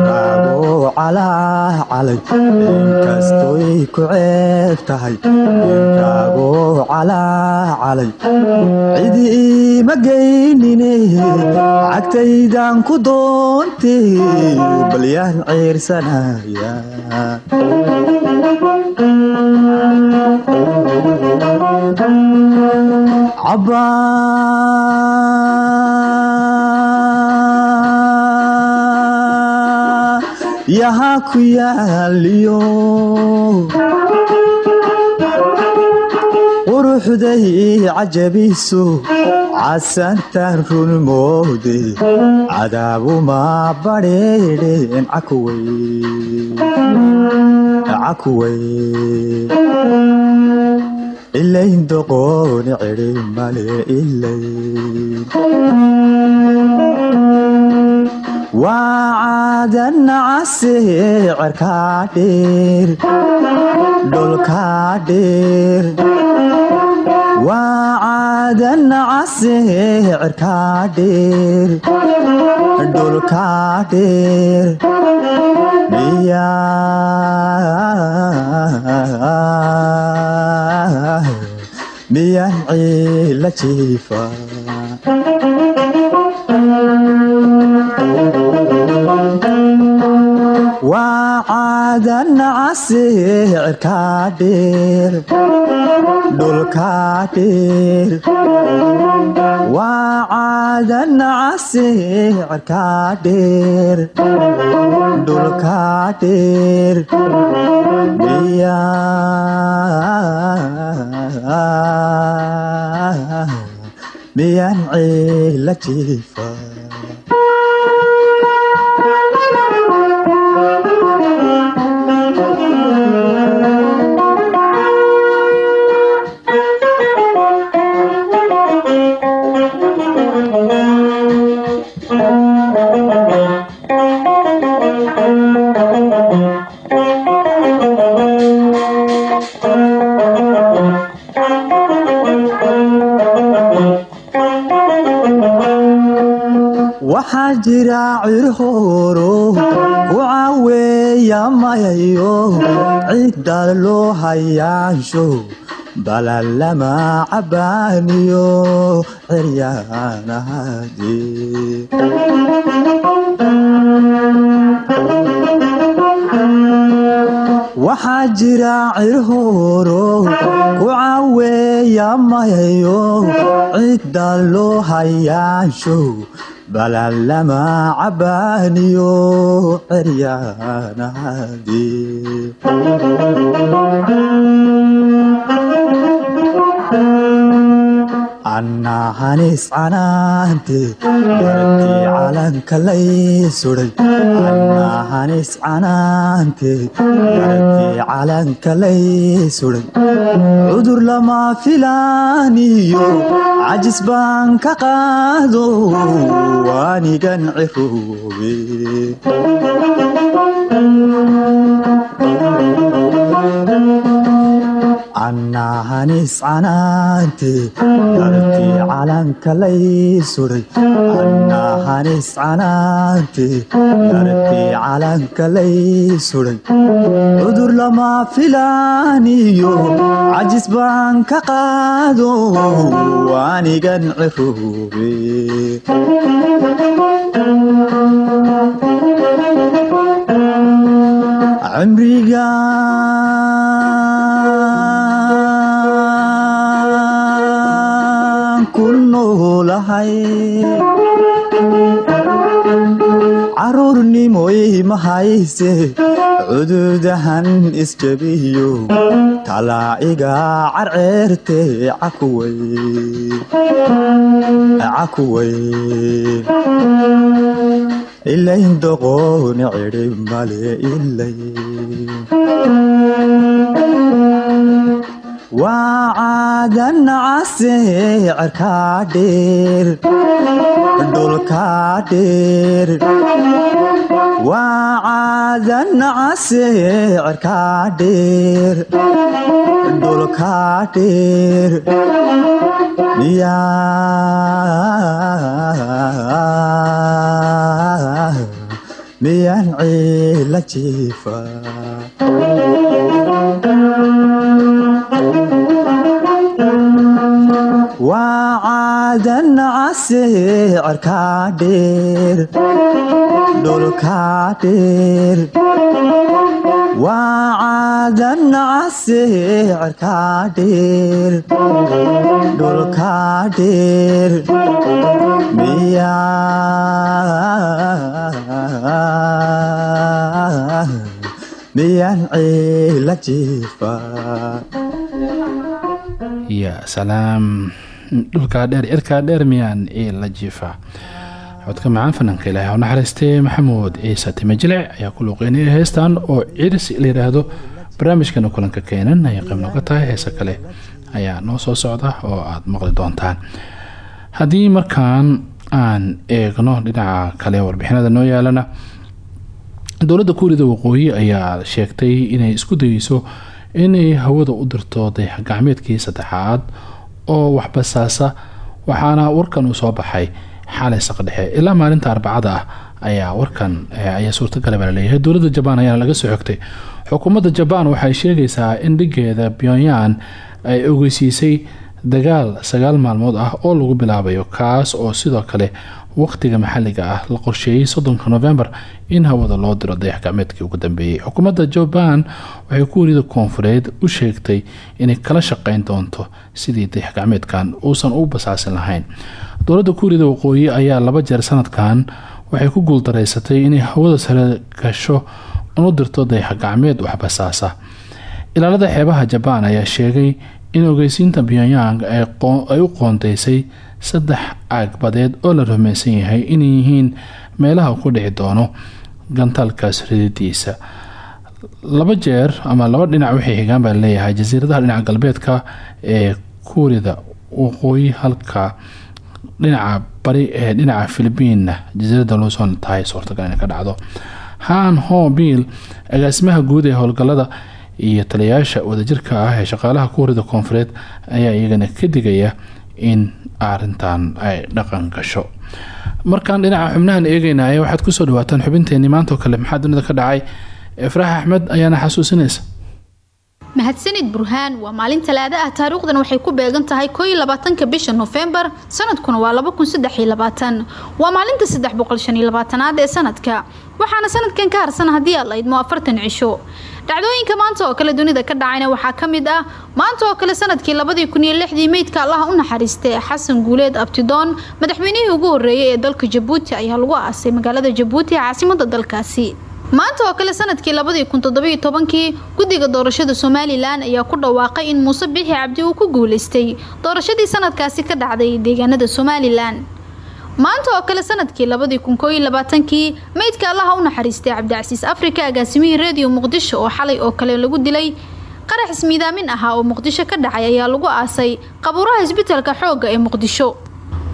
raagoo calaacalay inkastoy ku ceeb tahay raagoo calaacalay cidi iima geynine cagtaydan ku doontee balyaan ciirsanaya yaha ku yaaliyo quruxday cajabiso casantaan run moode cadaabuma badheedheen cakuway ilayn doqooni cidhi male ilayn waa cadanacase cerkaa dheer dhulkaa dheer waa cadanacase cerkaa dheer dhulkaa dheer miyaa miyaan ciila jiifa waa cadanacase cerkaa dheer dhulkaa dheer waa cadanacase cerkaa dheer dhulkaa dheer miyaa miyaan ciila jiifa jira cirhooro ku caweeya mayayo cidda loo hayaansho. Balalama cabaaniyo ciryaanahadee waxaa jira cirhooro ku caweeya mayayo cidda loo hayaansho balalama cabaaniyo ciryaanahadee annahanis canaante dartii calanka lay suday annahanis canaante dartii calanka lay suday cudur lama filaaniyo cajis baan ka qaado waanigan ciroobe annahanis canaante dartii calanka lay suray annahanis canaante dartii calanka lay suray cudur lama filaaniyo cajis baan ka qaado waanigan ciroobe cimriga noolahay caruurnimoy ma hayse cududahan isjabiyo talaaciga carceerte cakuway ilayn doqooni cidhi male ilay waa caadan case cerkaa dheer dhulkaa dheer waa caadan case cerkaa dheer dhulkaa dheer miyaa miyaan ciila jiifa cerkaa dheer dhulkaa dheer waa caadan case cerkaa dheer dhulkaa dheer miyaa miyaan ciila jiifa ya salaam dhulkaa dheer cirkaa dheer miyaan ciil la jiifa. Codka macaan fanaanka ilaahay ha u naxariistay maxamuud ciise time ayaa ku luuqeynaya heestan oo ciris la yidhaahdo barnaamijkana kulanka keenan ayay qayb nooga tahay heese kale ayaa noo soo socda oo aada maqli doontaan. Haddii markaan aan eegno dhinaca kale warbixinada noo yaalana dowladda kuurida waqooyi ayaa sheegtay inay isku dayeyso inay hawada u dirto dayax gacmeedkii saddexaad oo waxbasaasa waxaana warkan uu soo baxay xalay saqdhexe ilaa maalinta arbacada ah ayaa warkan ayaa suurtagal baa la leeyahay dowladda jabaan ayaana laga soo xogtay. Xukuumadda jabaan waxay sheegaysaa in dhigeeda pyonyan ay ogeysiisay dagaal sagaal maalmood ah oo lagu bilaabayo kaas oo sidoo kale waqtiga maxaliga ah la qorsheeyey soddonka novembar in hawada loo diro dayax gacmeedkii ugu dambeeyey xukuumadda jaban waxay kuuriyada koonfureed u sheegtay inay kala shaqeyn doonto sidii dayax gacmeedkan uusan u basaasin lahayn. Dowladda kuuriyada waqooyi ayaa laba jeer sanadkan waxay ku guuldareysatay inay hawada sare gasho u dirto dayax gacmeed waxbasaasa ilaalada xeebaha jabaan ayaa sheegay in ogeysiinta pyongyang ay u qoondeysay saddex aagbadeed oo la rumaysan yahay inay yihiin meelaha ku dhici doono gantaalkaas rididiisa laba jeer ama laba dhinac waxay xigaan baa leeyahay. Jasiiradaha dhinaca galbeedka ee kuurida waqooyi halka dhinaca bari ee dhinaca filibiinna jasiirada luuson tahay suurtagal inay ka dhacdo. Han ho biil agaasimaha guud ee howlgalada iyo taliyayaasha wadajirka ah ee shaqaalaha kuurida koonfureed ayaa iyagana ka digaya in arintan ay dhaqan gasho. Markaan dhinaca xubnahan eegeynaya waxaad ku soo dhawaataan xubinteeni maantao kale maxaa dunida ka dhacay? Efraax axmed ayaana xasuusinaysa mahadsanid burhaan waa maalin talaado ah. Taariikhdan waxay ku beegan tahay koo iyo labaatanka bisha nofembar sanadkuna waa laba kun waa maalinta saddex boqol shan ee sanadka. Waxaana sanadkan ka harsan haddii aad laydmo afartan cisho. Dhacdooyinka maanta oo kale dunida ka dhacayna waxaa ka mid ah. Maanta oo kale sannadkii labadii kun iyo meydka allaha u naxariistay xasan guuleed abtidoon madaxweynihii ugu horreeyay ee dalka jabuuti ayaa lagu aasay magaalada jabuuti ee caasimada dalkaasi maanta oo kale sannadkii labadii kun toddobiyo tobankii guddiga doorashada somalilan ayaa ku dhawaaqay in muuse bixi cabdi uu ku guuleystay doorashadii sanadkaasi ka dhacday deegaanada somalilan. Maanta oo kale sannadkii labadii kun koo iyo labaatankii meydka allaha u naxariistay cabdicasiis afrika agaasimihii reediyo muqdisho oo xalay oo kale lagu dilay qarax ismiidaamin ahaa oo muqdisho ka dhacay ayaa lagu aasay qabuuraha isbitaalka xoogga ee muqdisho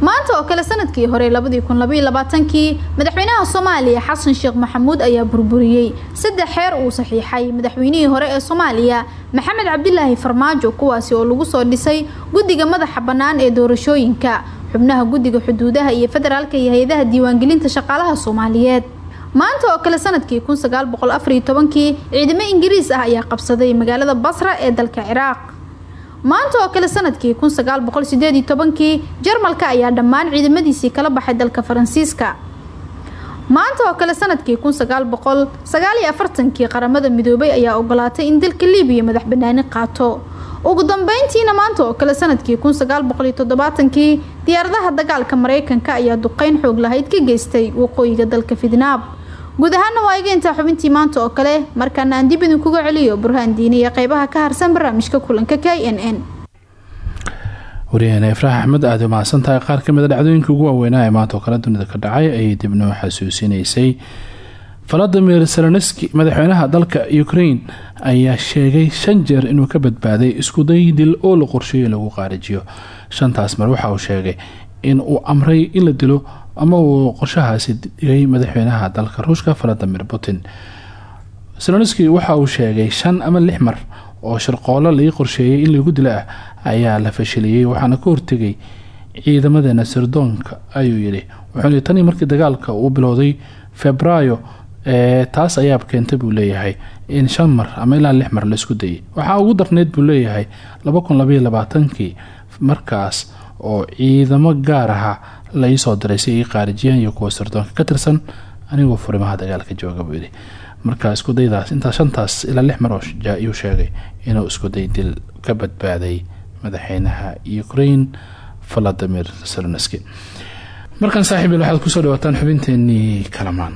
maanta oo kale sannadkii hore labadii kun labaiyo labaatankii madaxweynaha soomaaliya xasan sheekh maxamuud ayaa burburiyey. Saddex xeer uu saxiixay madaxweynihii hore ee soomaaliya maxamed cabdilaahi farmaajo kuwaasi oo lagu soo dhisay guddiga madaxa bannaan ee doorashooyinka xubnaha guddiga xuduudaha iyo federaalka iyo hay'adaha diiwaangelinta shaqaalaha soomaaliyeed. Maanta oo kale sannadkii kun sagaal boqol afariyo tobankii ciidamo ingiriis ah ayaa qabsaday magaalada basra ee dalka ciraaq maanta oo kale sannadkii tobankii jarmalka ayaa dhammaan ciidamadiisii kala baxay dalka faransiiska. Maanta oo kale sannadkii afartankii qaramada midoobay ayaa ogolaatay in dalka libiya madax banaani qaato. Ugu dambeyntiina maanta oo kale sannadkii toddobaatankii diyaaradaha dagaalka mareykanka ayaa duqeyn xoog lahayd ka geystay waqooyiga dalka fidnaab guud ahaana waa iga intaa xubintii maanta oo kale markaana aan dib idinkuga celiyo burhaan diini iyo qeybaha ka harsan barnaamijka kulanka k n n. Waryaheena ifraax axmed aada u mahadsan tahay qaar ka mid a dhacdooyinka ugu waaweynaa ee maanta oo kale dunida ka dhacay ayay dib noo xasuusinaysay. Valadimir zelenski madaxweynaha dalka ukraine ayaa sheegay shan jeer inuu ka badbaaday iskuday dil oo la qorsheeyay lagu qaarijiyo shantaas mar waxa uu sheegay in uu amray in la dilo ama uu qorshahaasi dhigay madaxweynaha dalka. Ruushka valadimir putin. Zelenski waxa uu sheegay shan ama lix mar oo sharqoolo laii qorsheeyay in lagu dilo ah ayaa la fashiliyey waxaana ka hortegay ciidamadeena sirdoonka ayuu yidhi. Wuxuuna tanii markii dagaalka uu bilowday febraayo taas ayaa keentay buu leeyahay in shan mar ama ilaa lix mar la isku dayay. Waxaa ugu darneyd buu leeyahay laba kun markaas oo ciidamo gaar aha laisoo diray si ay qaarijiyaan iyo kuwa sirdoonka ka tirsan anigoo furimaha dagaalka jooga buu yidhi. Marka iskudaydaas intaa shantaas ilaa lix mar ayuu sheegay inuu iskuday dil ka badbaaday madaxweynaha ukraine valadimir zelenski markaan saaxiibil waxaad ku soo dhawaataan xubinteenii kalamaan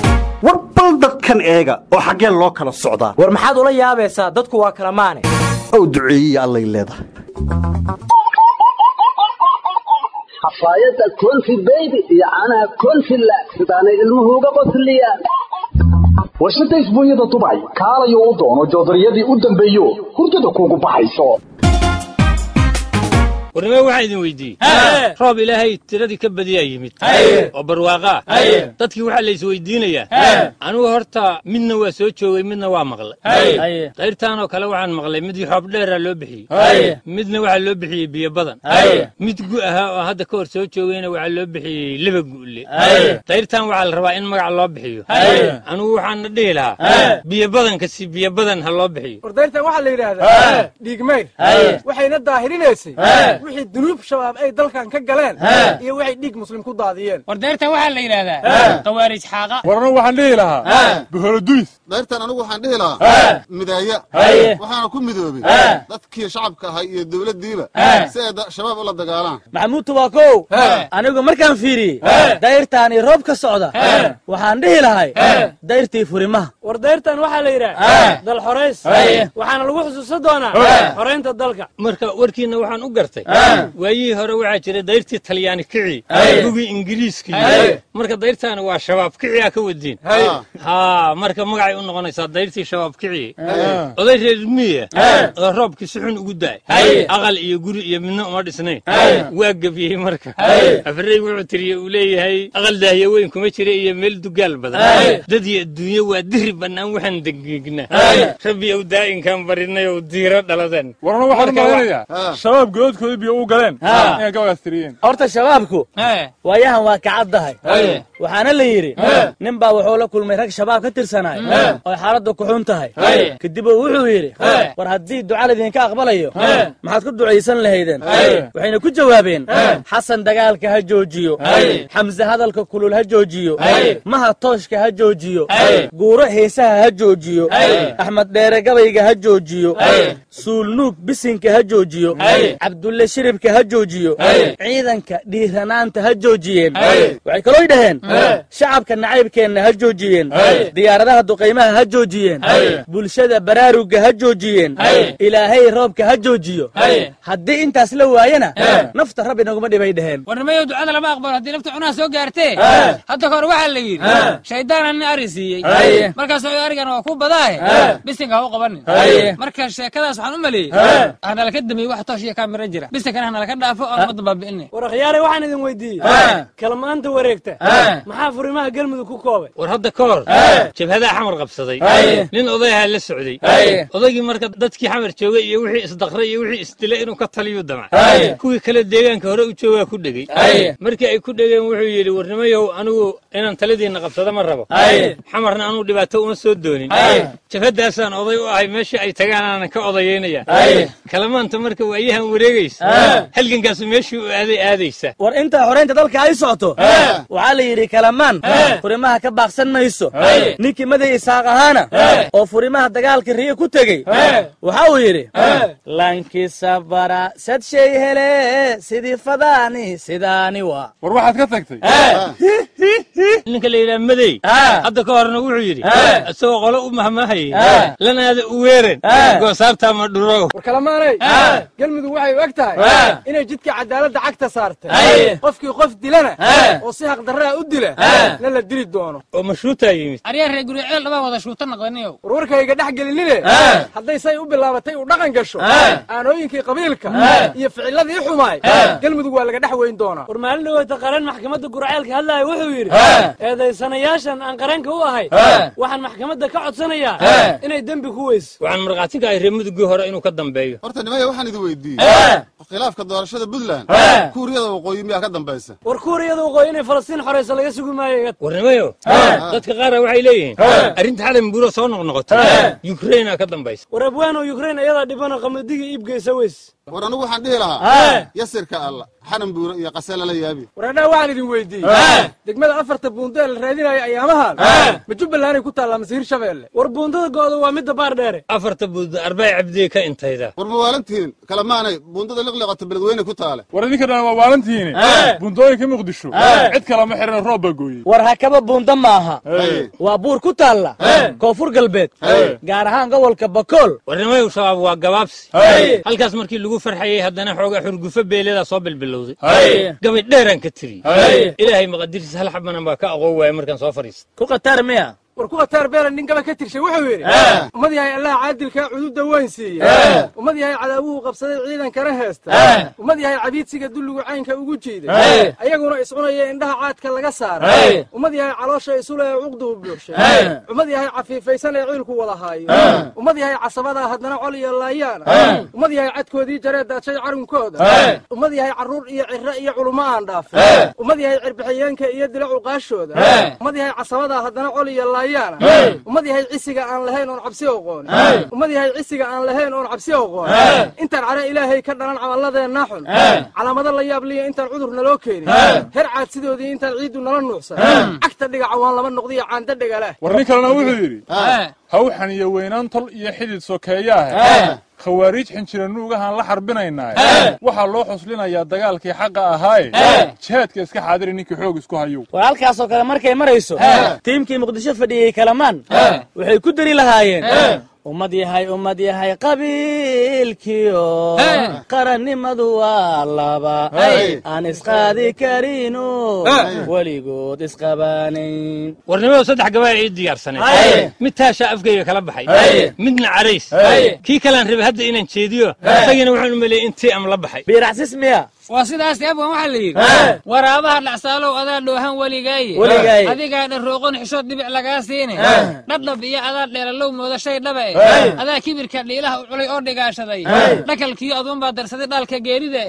war bal dadkan eega oo xaggeen loo kala socdaa war maxaad ula yaabaysaa? Dadku waa kala maane. Ow duceeyiya allay leedahay. Xafaayadda konfi beybi iyo caanaha konfi laag sidaanay ilmuhu uga qosliyaan warshadda isbuunyada dubay kaalayo u doono joodariyadii u dambeeyo hurdada kuugu baxayso warnimo waxaa idin weydiiyey. Roob ilaahay tiradii ka badiyaa yimid. Oo barwaaqaa dadkii waxaa la isweydiinayaa. Anugu horta midna waa soo joogay midna waa maqlay. Dayrtaanoo kale waxaan maqlay. Mid xoob dheeraa loo bixiyey. Midna waxaa loo bixiyey biyo badan. Mid gu ahaa oo hadda ka hor soo joogayna waxaa loo bixiyey leba gu'le dayrtaan waxaa la rabaa in magac loo bixiyo. Anugu waxaana dhihi lahaa biyo badanka si biyo badan ha loo bixiyo. War dayrtan waxaa la yidhaahdaa dhiigmayr waxayna daahirinaysay *laughs* wixii dunuub shabaab ay dalkan ka galeen iyo waxay dhiig muslim ku daadiyeen. War dayrtan waxaa la yidhaahdaa. Qawaarij xaaqa war anugu waxaan dhihi lahaa. Buholoduys dayrtan anugu waxaan dhihi lahaa. Midaaya. Waxaana ku midoobay dadkii shacabka ahay iyo dowladdiiba si ay shabaab ula dagaalaan. Maxamuud tubaakow. Anigu markaan fiiriyey dayrtaani roob ka socda waxaan dhihi lahay dayrtii furimaha. War dayrtan waxaa la yidhaha dal xorays waxaana lagu xusuusan doonaa xoraynta dalka. Marka warkiina waxaan u gartay waayihii hore waxaa jira dayrtii talyaani kici. Gugii ingiriiskii. Marka dayrtaani waa shabaab kiciyaa ka wadiin. Haa marka magacay u noqonaysaa dayrtii shabaab kici. Oday reer miya oo roobkii si xun ugu daay. Aqal iyo guri iyo midna uma dhisnayn. Waa gebiyey marka. Afrey wuxuu tiriye uu leeyahay aqal daahya weyn kuma jira iyo meel dugaal badan. Dad iyo adduunye waa diri bannaan waxaan degegna rabbi ow daa'inkaan barinay ow diiro dhaladan. Warna waxaan u malaynayaa shabaab goodkooda biyo u galeen. Inay gabagaas tiriyeen. Horta shabaabku waayahan waa kacaddahay waxaana la yidhi nin baa wuxuu la kulmay rag shabaab ka tirsanaay oo xaaladda ku xun tahay. Kadib uu wuxuu yidhi war haddii duca laydinka aqbalayo maxaad ku ducaysan lahaydeen? Waxayna ku jawaabeen xasan dagaalka ha joojiyo. Xamse hadalka kulul ha joojiyo. Maha tooshka ha joojiyo. Guuro heesaha ha joojiyo. Axmed dheere gabayga ha joojiyo. Suulnuug bisinka ha joojiyo. Cabdulle shiribka ha joojiyo. Ciidanka dhiiranaanta ha joojiyeen. Waxay kalooy dhaheen shacabka nacaybkeenna ha joojiyeen. Diyaaradaha duqaymaha ha joojiyeen. Bulshada baraaruga ha joojiyeen. Ilaahay roobka ha joojiyo. Haddii intaas la waayana nafta rabbi naguma dhibay dheheen warnimayo ducada lama aqbalo haddii nafta cunaha soo gaartee. Hadda kahor waxaa la yidhi shaydaana nin ari siiyey. Markaasoo arigana waa ku badaahe bisinka ha u qabanin. Marka sheekadaas waxaan u maleeyey hanala ka damiyey wax toosh iyo kaamira jira. Bisinkana hanala ka dhaafo oon ummadda baabi'inay. War akhyaare waxaan idin weydiiyey. Kalmaanta wareegta maxaa furimaha galmudug ku koobay war hadda ka hor. Jabhadaa xamar qabsaday. Nin odayahaa la socday. Odaygii marka dadkii xamar joogay iyo wixii isdaqray iyo wixii isdilay inuu ka taliyuu damcay kuwii kale deegaanka hore u joogaa ku dhegey markii ay ku dhegeen wuxuu yidhi warnimayow anigu inaan taladiinna qabsado ma rabo. Xamarna anuu dhibaato uma soo doonin. Jabhadaasaan oday u ahay meeshii ay tagaan aanan ka odayeynaya kalamaanta marka waayahan wareegaysa. Halgankaasu meeshii u aaday aadaysa. War inta xoraynta dalka ay socoto. Waxaa la yidhi kalamaan furimaha ka baaqsan mayso. Ninkii maday isaaq ahaana oo furimaha dagaalka riyo ku tegey waxa uu yidhi lankisa bara sad shay hele sidii fadaani sidaani waa. War waxaad ka tagtay *laughs* *laughs* ninka la yidhaha madey hadda ka horna wuxuu yidhi isagoo qolo u mahmahayay lanaada u weeren goosaabtaa ma dhuro war kalamaanay galmudug waxay u eg tahay inay jidka cadaaladda cagta saartay qofkii qof dilana oo si haqdarraa u dila na la dili doono. Oo mashruutaa yimid. Aryaa reer guriceel dhabaa wada shuuta noqdaniyow warwarkayga dhex gelinine hadday say u bilaabatay u dhaqan gasho aanooyinkii qabiilka iyo ficiladii xumaay galmudug waa laga dhex weyn doonaa. War maalin dhaweyta qaran maxkamadda gurceelka hadlaaya wuxuu yidhi eedaysanayaashan aan qaranka u ahay. Waxaan maxkamadda ka codsanayaa inay dembi ku weyso. Waxaan markhaati ka ahay mudugii hore inuu ka dambeeyo. Horta nimaya waxaan idin weydiiyey. Khilaafka doorashada puntland. Kuuriyada waqooyi miyaa ka dambaysa? War kuuriyada waqooyi inay falastiin xorayso laga sugi maayo. Warnimayo dadka qaara waxay leeyihiin arrinta xalan buuro soo noqnoqoto yukraina ka dambaysa. War abwaano yukrain ayadaa dhibana qamadiga iibgeysa weys war anigu waxaan dhihi lahaa yasirka alla xanan buuro iyo qase lala yaabi waradhaa waxaan idin weydiiyey. Degmada afarta buundo ee la raadinaayo ayaamahan ma jubbalanday ku taallaa mase hirshabeelle war buundada gooda waa midda baar dheere. Afarta buundo arbay cabdiye ka intayda. War ma waalantihiin? Kalamaanay buundada liqliqato beledweyne ku taale. War idinka dhan waa waalantihiini buundooyinka muqdisho. Cid kalama xiran roob baa gooyey war hakaba buunda maaha waa buur ku taalla. Koonfur galbeed. Gaar ahaan gobolka bakool warnimayow shabaab waa gabaabsi. Halkaas markii lagu farxayey haddana xoogaa xurgufo beeledaa soo bilbilowday. Gabay dheeraan ka tiriyey ilaahay maqadirtiis hal xabanan baa ka aqoon waaya markaan soo fadhiista ku khataar war kuwa taar beelan nin gaba ka tirshay wuxuu yidhi ummad yahay allaha caadilkaa cududa weyn siiye ummad yahay cadaawuhu qabsaday ciidankana heesta ummad yahay cabiidsiga dulligu caynka ugu jiiday. Ayaguna iscunaya indhaha caadka laga saaray ummad yahay caloosha isule ee cuqduhu buuxshay. Ummad yahay cafiifaysan ee ciilku wada haayo. Ummad yahay casabadaa haddana col iyo laayaana ummad yahay cadkoodii jaree daadshay carunkooda ummad yahay carruur iyo ciro iyo culummo aan dhaafin. Ummad yahay cirbixiyeenka iyo dila cuqaashooda. Ummad yahay casabadaa haddana col iyo ummad yahay cisiga aan lahayn oon cabsi oqoon. Ummad yahay cisiga aan lahayn oon cabsi oqoon. Intaan care ilaahay ka dhalan camalladeenna xun calaamado la yaab liya intaan cudur naloo keenin. Her caad sidoodii intaan ciiddu nala nuucsan cagta dhigaca waan lama noqdiyo caanda dhegala war nin kalena wuxuu yidhi hawxan iyo weynaan tol iyo xidid sokeeyaahe khawaariij xinjiranuugahaan la xarbinaynaa waxaa loo xuslinayaa dagaalkii xaqa ahaaye jihaadka iska xaadiri ninkii xoog isku hayow war halkaasoo kale markay marayso tiimkii muqdisho fadhiyey kalamaan waxay ku dari lahaayeen ummad yahay ummad yahay qabiilkiyo qarannimadu waa laba. Aan isqaadi karino weligood isqabaanayn warnimadu saddex gabaa ii diyaarsaneed mid taashaa afgayga kala baxay. Midna carays kii kalaan rabay hadda inaan jeediyo isagiina waxaan u maleeyey in tii am la baxay. Biiracsis miya waa sidaas abwan waxaa la yidhi? Waraabaha dhacsaalow adaa dhoohan weligaaye adigaa dharooqon xishood dhibic lagaa siine. Dhadhab iyo adaa dheelalow mooda shay dhaba e adaa kibirka dhiilaha u culay oo dhigaashaday. Dhakalkiyo aduunbaa darsaday dhaalka geerida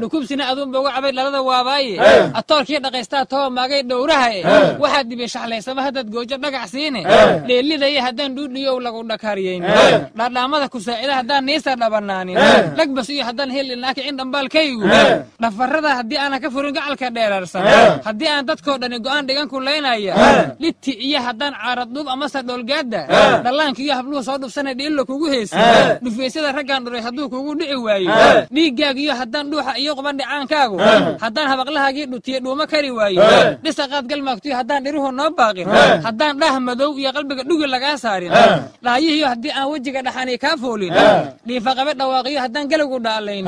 dhukubsina aduunba uga cabay dhalada waabaaye. Atoorkii dhaqaystaa too maagay dhowraha e waxaad dhibi shaxlaysama haddaad goojo dhagax siine. Dheelidaya haddaan dhuudhiyow lagu dhakaryayn dhaadhaamada kusaacida haddaan niisa dhabanaanin dhagbas iyo haddaan heli laaki in dhambaalkaygu dhafarrada haddii aanan ka furin gacalka dheeraarsan haddii aan dadkoo dhani go'aan dhigan kulaynaya dhiti iyo haddaan caaradduub amase dhoolgaadda dhallaanka iyo habluhu soo dhufsana dhiillo kugu heysa dhufaysyada raggaan dhuray hadduu kugu dhici waayo dhiiggaaga iyo haddaan dhuuxa iyo quban dhicaankaagu haddaan habaqlahaagii dhutiye dhuuma kari waayo dhisaqaad galmaagtiyo haddaan dhiruhu noo baaqin haddaan dhaah madow iyo qalbiga dhugi lagaa saarin dhaayihiyo haddii aan wejiga dhaxani kaa foolin dhiifa qabe dhawaaqiyo haddaan galowgu dhaalayn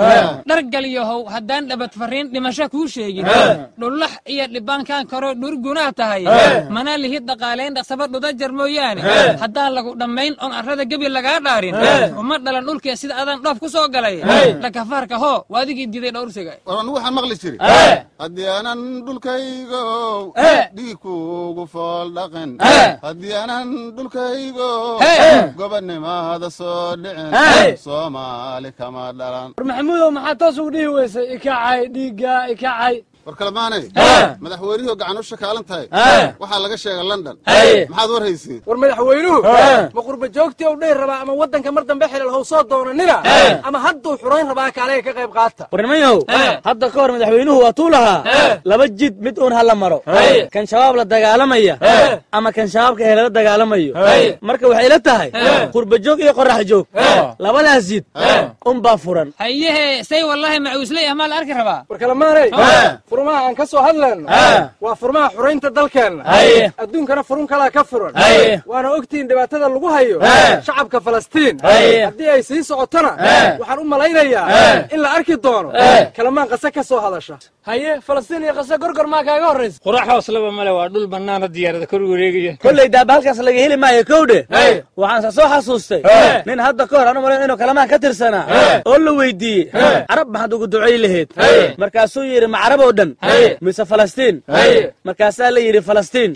dhargalyahow haddaan farriin dhimasho kuu sheegin. Dhullax iyo dhibaankaan karo dhurgunaa tahay. Mana lihid dhaqaalayn dhaqsaba dhudajar mooyaane. Haddaan lagu dhammayn oon arrada gebi lagaa dhaarin. Uma dhalan dhulkee sida adaan dhoof ku soo galay. Dhakafaarka hoo waa adigii diiday dhowrsiga war anigu waxaan maqli jiri haddii aanan dhulkaygo dhiig kuugu fool dhaqin. Haddii aanan dhulkaygo gobonnimada soo dhicin. Soomaali kama dhalan. War maxamuudow maxaa toos ugu dhihi weysay ikacay dhiigga ikacay war kalemaanay madaxweynihii gacan u shakaalan tahay. Waxaa laga sheegay london. Maxaad war haysiin war madaxweynuhu ma qurba joogtii u dhihi rabaa ama waddanka mar dambe xilal how soo doonanina ama hadduu xurayn rabaa kaalaga ka qayb qaata? War nimanyahow hadda ka hor madaxweynuhu waa tuu lahaa laba jid mid uun hala maro. Kan shabaab la dagaalamaya ama kan shabaabka helala dagaalamayo. Marka waxay la tahay qurba joog iyo qorax joog. Labadaas jid unbaa furan. Hayehe say wallaahi macuusley ah maa la arki rabaa? War kalemaanay furmaha aan ka soo hadlayno waa furmaha xuraynta dalkeenna. Adduunkana furun kalaa ka furan. Waana ogtihiin dhibaatada lagu hayo shacabka falastiin. Haddii ay sii socotona waxaan u malaynayaa in la arki doono. Kalamaan qase ka soo hadasha. Haye falastiin iyo qase gorgor maa kaaga horraysa. Qurax hooslaba male waa dhul bannaana diyaarada kor wareegaya. Kolley daaba halkaas laga heli maayo kowdhe. Waxaanse soo xasuustay. Nin hadda ka hor anu malayn inuu kalamaan ka tirsanaa. Oo la weydiiyey. Carab maxaad ugu ducay laheyd. Markaasuu yidhi ma carab oo dhan mise falastiin markaasaa la yidhi falastiin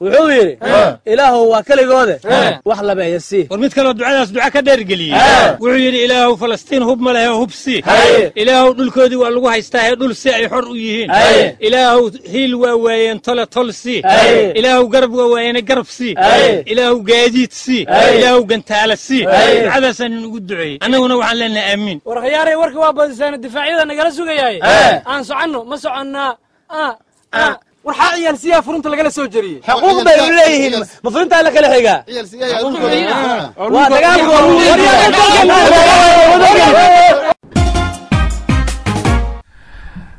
wuxuu yidhi ilaahow waa keligoode wax labeeya sii war mid kaloo ducadaas duca ka dheergeliyey wuxuu yidhi ilaahow falastiin hub ma lehe hub si. Ilaahow dhulkoodii waa lagu haystaa ee dhul si ay xor u yihiin. Ilaahow hiil waa waayeen tole tol si. Ilaahow garab waa waayeene garab si. Ilaahow gaadiid si. Ilaahow gantaala si. Ducadaasaan inugu duceeyey. Annaguna waxaan leenahay aamiin war khiyaaray warka waa badisaana difaacyada nagala sugayaay. Aan soconno ma soconnaa war xaa ciyaal siyaa furunta lagala soo jeriyey xuquuq bay u leeyihiin. ma la kala xigaa? waa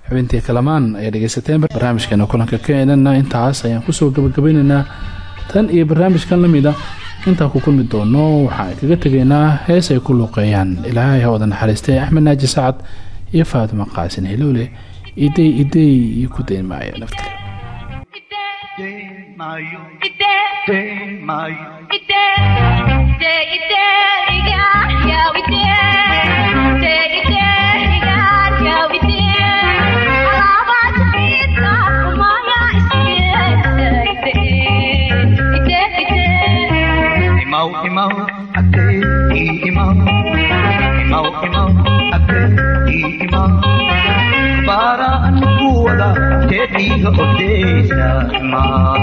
xubintii kalamaan ayaa dhegaysateen barnaamijkeena kulanka keenana intaas ayaan ku soo gabagabaynaynaa. Tan iyo barnaamijkan la mida intaan ku kulmi doono waxaan kaga tegaynaa hees ay ku luuqeeyaan ilaahay ha wada naxariistay axmed naaji sacad iyo faatimo qaasin hiloole idey idey iyo ku dayn maayo naftkale Imau, imau, ate, i imau. Imau, imau, ate, i imau. Para kuwada tediga odesa imau.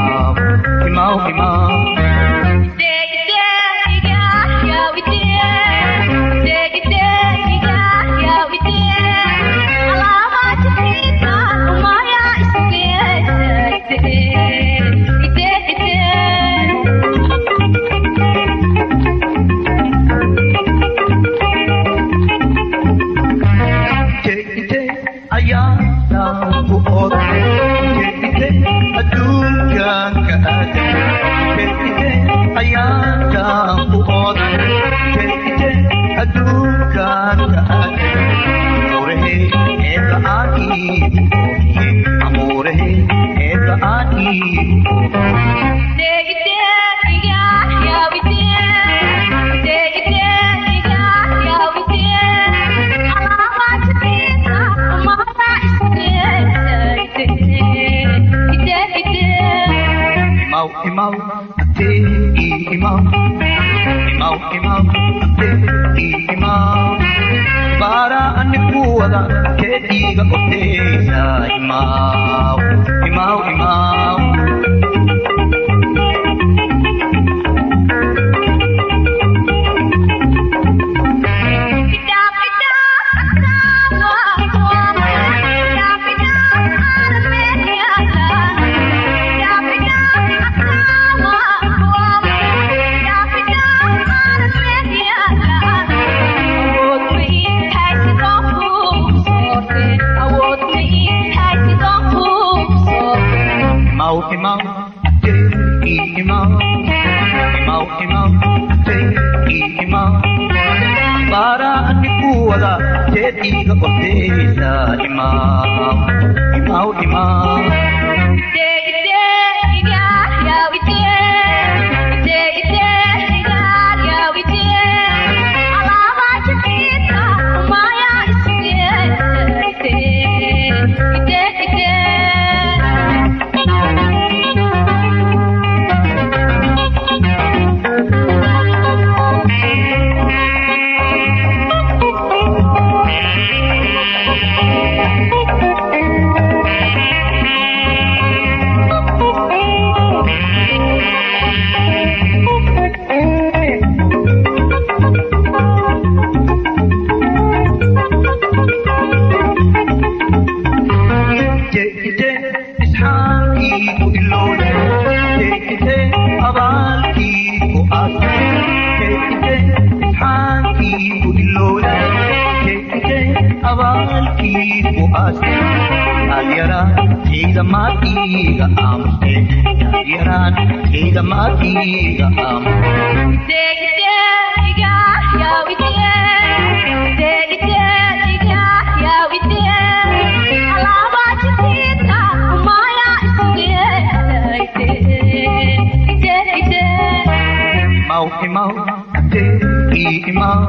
Imaw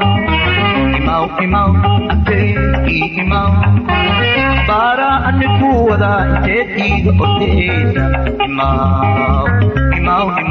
baara anigu wada jeed iiga ordeysa imaw imaw imaw baara anigu wada jeed iiga ordeysa imaw